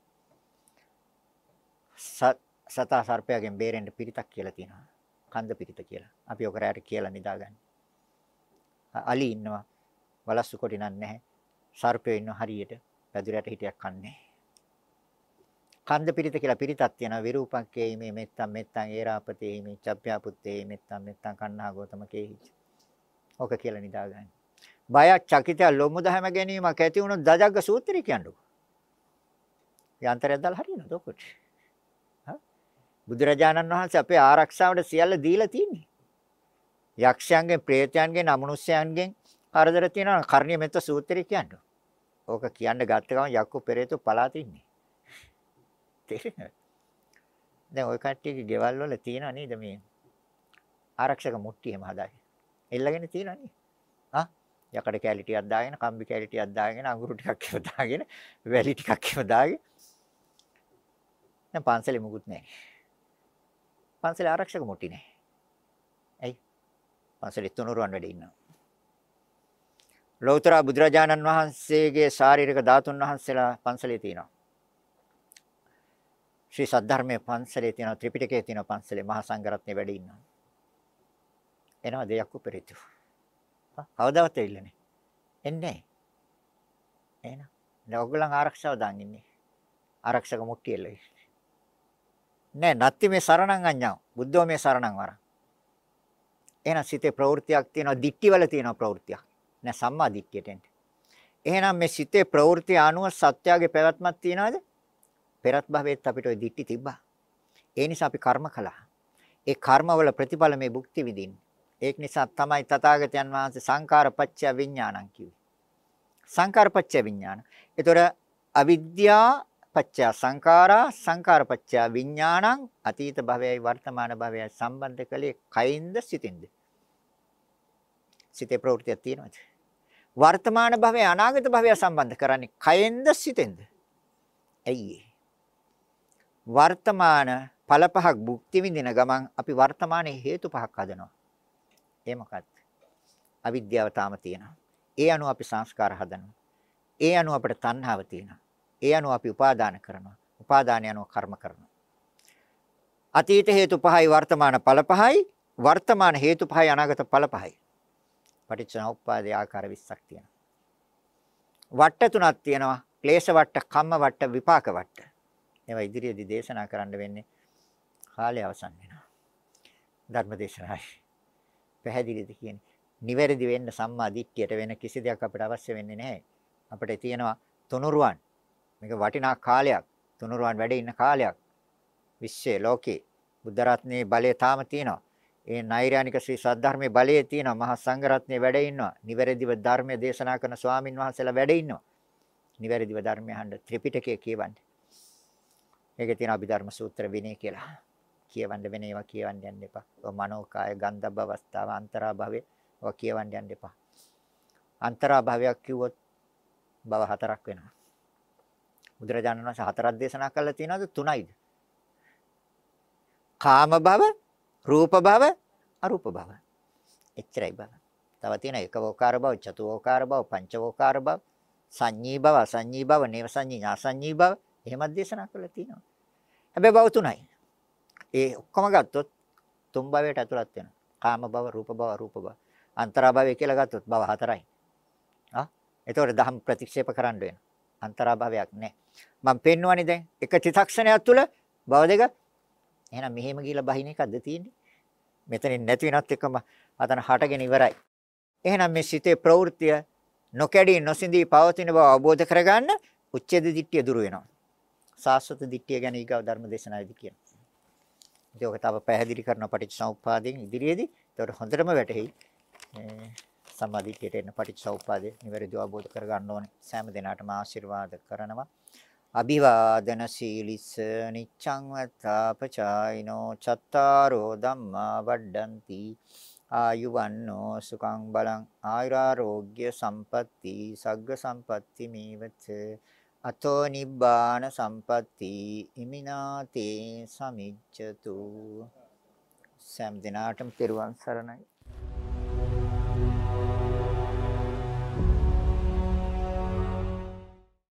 සතා සර්පයාගෙන් බේරෙන්න පිරිතක් කියලා තියෙනවා. කන්ද පිරිත කියලා. අපි ඔක රැයට කියලා නිදාගන්න. අලි ඉන්නවා. වලස්සු කොටි නැහැ. සර්පයෝ ඉන්න හරියට පැදුරට හිටියක් කන්නේ. කන්ද පිරිත කියලා පිරිතක් තියෙනවා විරූපක්කේ මේ මෙත්තම් මෙත්තම් ඒරාපතේ මේ චප්ප්‍යාපුත්තේ මෙත්තම් මෙත්තම් කන්නා ගෝතමකේ ඔක කියලා නිදා ගන්න. බය චකිත ලොමුද හැම ගැනීමක් ඇති වුණොත් දජග්ග සූත්‍රය කියන්නකො. යන්ත්‍රයක් දාලා හරියනද ඔකට? හා බුදුරජාණන් වහන්සේ අපේ ආරක්ෂාවට සියල්ල දීලා තියෙන්නේ. යක්ෂයන්ගෙන්, ප්‍රේතයන්ගෙන්, අමනුෂ්‍යයන්ගෙන් කරදර තියෙනවා කර්ණීය මෙත්ත සූත්‍රය කියන්නේ. ඕක කියන්න ගත්ත ගමන් යක්කු පෙරේතු පලා තින්නේ. තේරෙනවද? දැන් ওই කට්ටියගේ ගෙවල් වල තියෙනවා නේද මේ ආරක්ෂක මුට්ටි එහෙම හදාගෙන. එල්ලගෙන තියෙනවා නේද? ආ යකඩ කැලි ටිකක් දාගෙන, කම්බි කැලි ටිකක් දාගෙන, අඟුරු ටිකක් එහෙම දාගෙන, වැලි ටිකක් එහෙම දාගෙන. දැන් පන්සලේ මුකුත් නැහැ. පන්සලේ ආරක්ෂක මුට්ටි නැහැ. ඇයි? පන්සලේ තුනුරුවන් වැඩ ඉන්නවා. ලෞතර බුදුරජාණන් වහන්සේගේ ශාරීරික ධාතුන් වහන්සේලා පන්සලේ තියෙනවා. ශ්‍රී සද්ධර්මයේ පන්සලේ තියෙනවා ත්‍රිපිටකයේ තියෙනවා පන්සලේ මහා සංඝරත්නය වැඩ ඉන්නවා. එනවා දෙයක් උපරිතු. කවදාවත් එන්නේ එන්නේ එහෙනම් දැන් ඔයගොල්ලන් ආරක්ෂාව දාන් ඉන්නේ. ආරක්ෂක මුට්ටිය එල්ලයි. නෑ නැත්ති මේ සරණං අඤ්ඤා බුද්ධෝ මේ සරණං වරං. එහෙනම් සිතේ ප්‍රවෘත්තියක් තියෙනවා, දික්ටිවල තියෙනවා ප්‍රවෘත්තියක්. නෑ සම්මා දිට්ඨියට එන්න. එහෙනම් මේ සිතේ ප්‍රවෘත්ති අනුව සත්‍යයේ පැවැත්මක් තියනවාද? පෙරත් භවෙත් අපිට ওই දිට්ඨි තිබ්බා. ඒ නිසා අපි කර්ම කළා. ඒ කර්මවල ප්‍රතිඵල මේ භුක්ති විඳින්න. ඒක නිසා තමයි තථාගතයන් වහන්සේ සංකාරපච්චය විඥානං කිව්වේ. සංකාරපච්චය විඥාන. ඒතොර අවිද්‍යා පච්චය සංඛාරා සංඛාරපච්චය විඥානං අතීත භවයයි වර්තමාන භවයයි සම්බන්ධ කළේ කයින්ද සිතින්ද? සිතේ ප්‍රවෘත්තියක් තියෙනවද? වර්තමාන භවය අනාගත භවය සම්බන්ධ කරන්නේ කයෙන්ද සිතෙන්ද? ඇයි වර්තමාන ඵල පහක් භුක්ති විඳින ගමන් අපි වර්තමානයේ හේතු පහක් හදනවා. ඒ මොකක්ද? අවිද්‍යාව තාම තියෙනවා. ඒ අනුව අපි සංස්කාර හදනවා. ඒ අනුව අපිට තණ්හාව තියෙනවා. ඒ අනුව අපි උපාදාන කරනවා. උපාදානය අනුව කර්ම කරනවා. අතීත හේතු පහයි වර්තමාන ඵල පහයි වර්තමාන හේතු පහයි අනාගත ඵල පහයි. පටිච්චසමුප්පාදේ ආකාර 20ක් තියෙනවා. වට්ට තුනක් තියෙනවා. ක්ලේශ වට්ට, කම්ම වට්ට, විපාක වට්ට. ඒවා ඉදිරියේදී දේශනා කරන්න වෙන්නේ කාලය අවසන් වෙනවා. ධර්ම දේශනායි. පැහැදිලිද කියන්නේ? නිවැරදි වෙන්න සම්මා දිට්ඨියට වෙන කිසි දෙයක් අපිට අවශ්‍ය වෙන්නේ නැහැ. අපිට තියෙනවා තුනුරුවන්. මේක වටිනා කාලයක්. තුනුරුවන් වැඩ ඉන්න කාලයක්. විශ්වයේ ලෝකේ බුද්ධ රත්නයේ බලය තාම තියෙනවා. ඒ නෛර්යානික ශ්‍රී සද්ධර්මයේ බලයේ තියෙනවා. මහා සංඝරත්නයේ වැඩ ඉන්නවා. නිවැරදිව ධර්මය දේශනා කරන ස්වාමින් වහන්සේලා වැඩ ඉන්නවා. නිවැරදිව ධර්මය අහන්න ත්‍රිපිටකය කියවන්න. මේකේ තියෙන අභිධර්ම සූත්‍ර විනය කියලා. කියවන්න වෙන ඒවා කියවන්න යන්න එපා. ඔය මනෝකාය ගන්ධබ්බ අවස්ථාව අන්තරා භවය ඔය කියවන්න යන්න එපා. අන්තරා භවයක් කිව්වොත් භව හතරක් වෙනවා. බුදුරජාණන් වහන්සේ හතරක් දේශනා කළා තියෙනවද තුනයිද? කාම භව, රූප භව, අරූප භව. එච්චරයි බව. තව තියෙන එකවෝකාර භව, චතුෝකාර භව, පංචවෝකාර භව, සංඤී භව, අසංඤී භව, නේව සංඤී, ඥාසංඤී භව එහෙමත් දේශනා කරලා තියෙනවා. හැබැයි භව තුනයි. ඒ ඔක්කොම ගත්තොත් තුන් භවයට ඇතුළත් වෙනවා. කාම භව, රූප භව, අරූප භව. අන්තරා භවය කියලා ගත්තොත් භව හතරයි. ආ එතකොට දහම් ප්‍රතික්ෂේප කරන්න වෙනවා. අන්තරා භවයක් නැහැ. මම පෙන්වන්නේ දැන් එක චිත්තක්ෂණයක් තුළ භව දෙක එහෙනම් මෙහෙම ගිහිල්ලා බහින එකක්ද තියෙන්නේ? මෙතනින් නැති වෙනත් එකම අතන හටගෙන ඉවරයි. එහෙනම් මේ සිතේ ප්‍රවෘත්තිය නොකැඩී නොසිඳී පවතින බව අවබෝධ කරගන්න උච්ඡේද දිට්ඨිය දුර වෙනවා. සාස්වත දිට්ඨිය ගැන ඊගව ධර්ම දේශනාවේදී කියනවා. ඒක තව පැහැදිලි කරන පටිච්චසමුප්පාදයෙන් ඉදිරියේදී ඒකට හොඳටම වැටහෙයි. සම්මාදිට්ඨියට එන්න පටිච්චසමුප්පාදේ නිවැරදිව අවබෝධ කරගන්න ඕනේ. සෑම දිනකටම ආශිර්වාද කරනවා. අභිවාදන සීලිස නිච්ඡං වත්තාපචායිනෝ චත්තාරෝ ධම්මා වඩ්ඩಂತಿ ආයුවන්නෝ සුඛං බලං ආයුරාෝග්‍ය සම්පatti සග්ග සම්පatti මේවච අතෝ නිබ්බාන සම්පatti ඉමිනාතේ සමිච්ඡතු. සෑම දිනාටම තෙරුවන් සරණයි.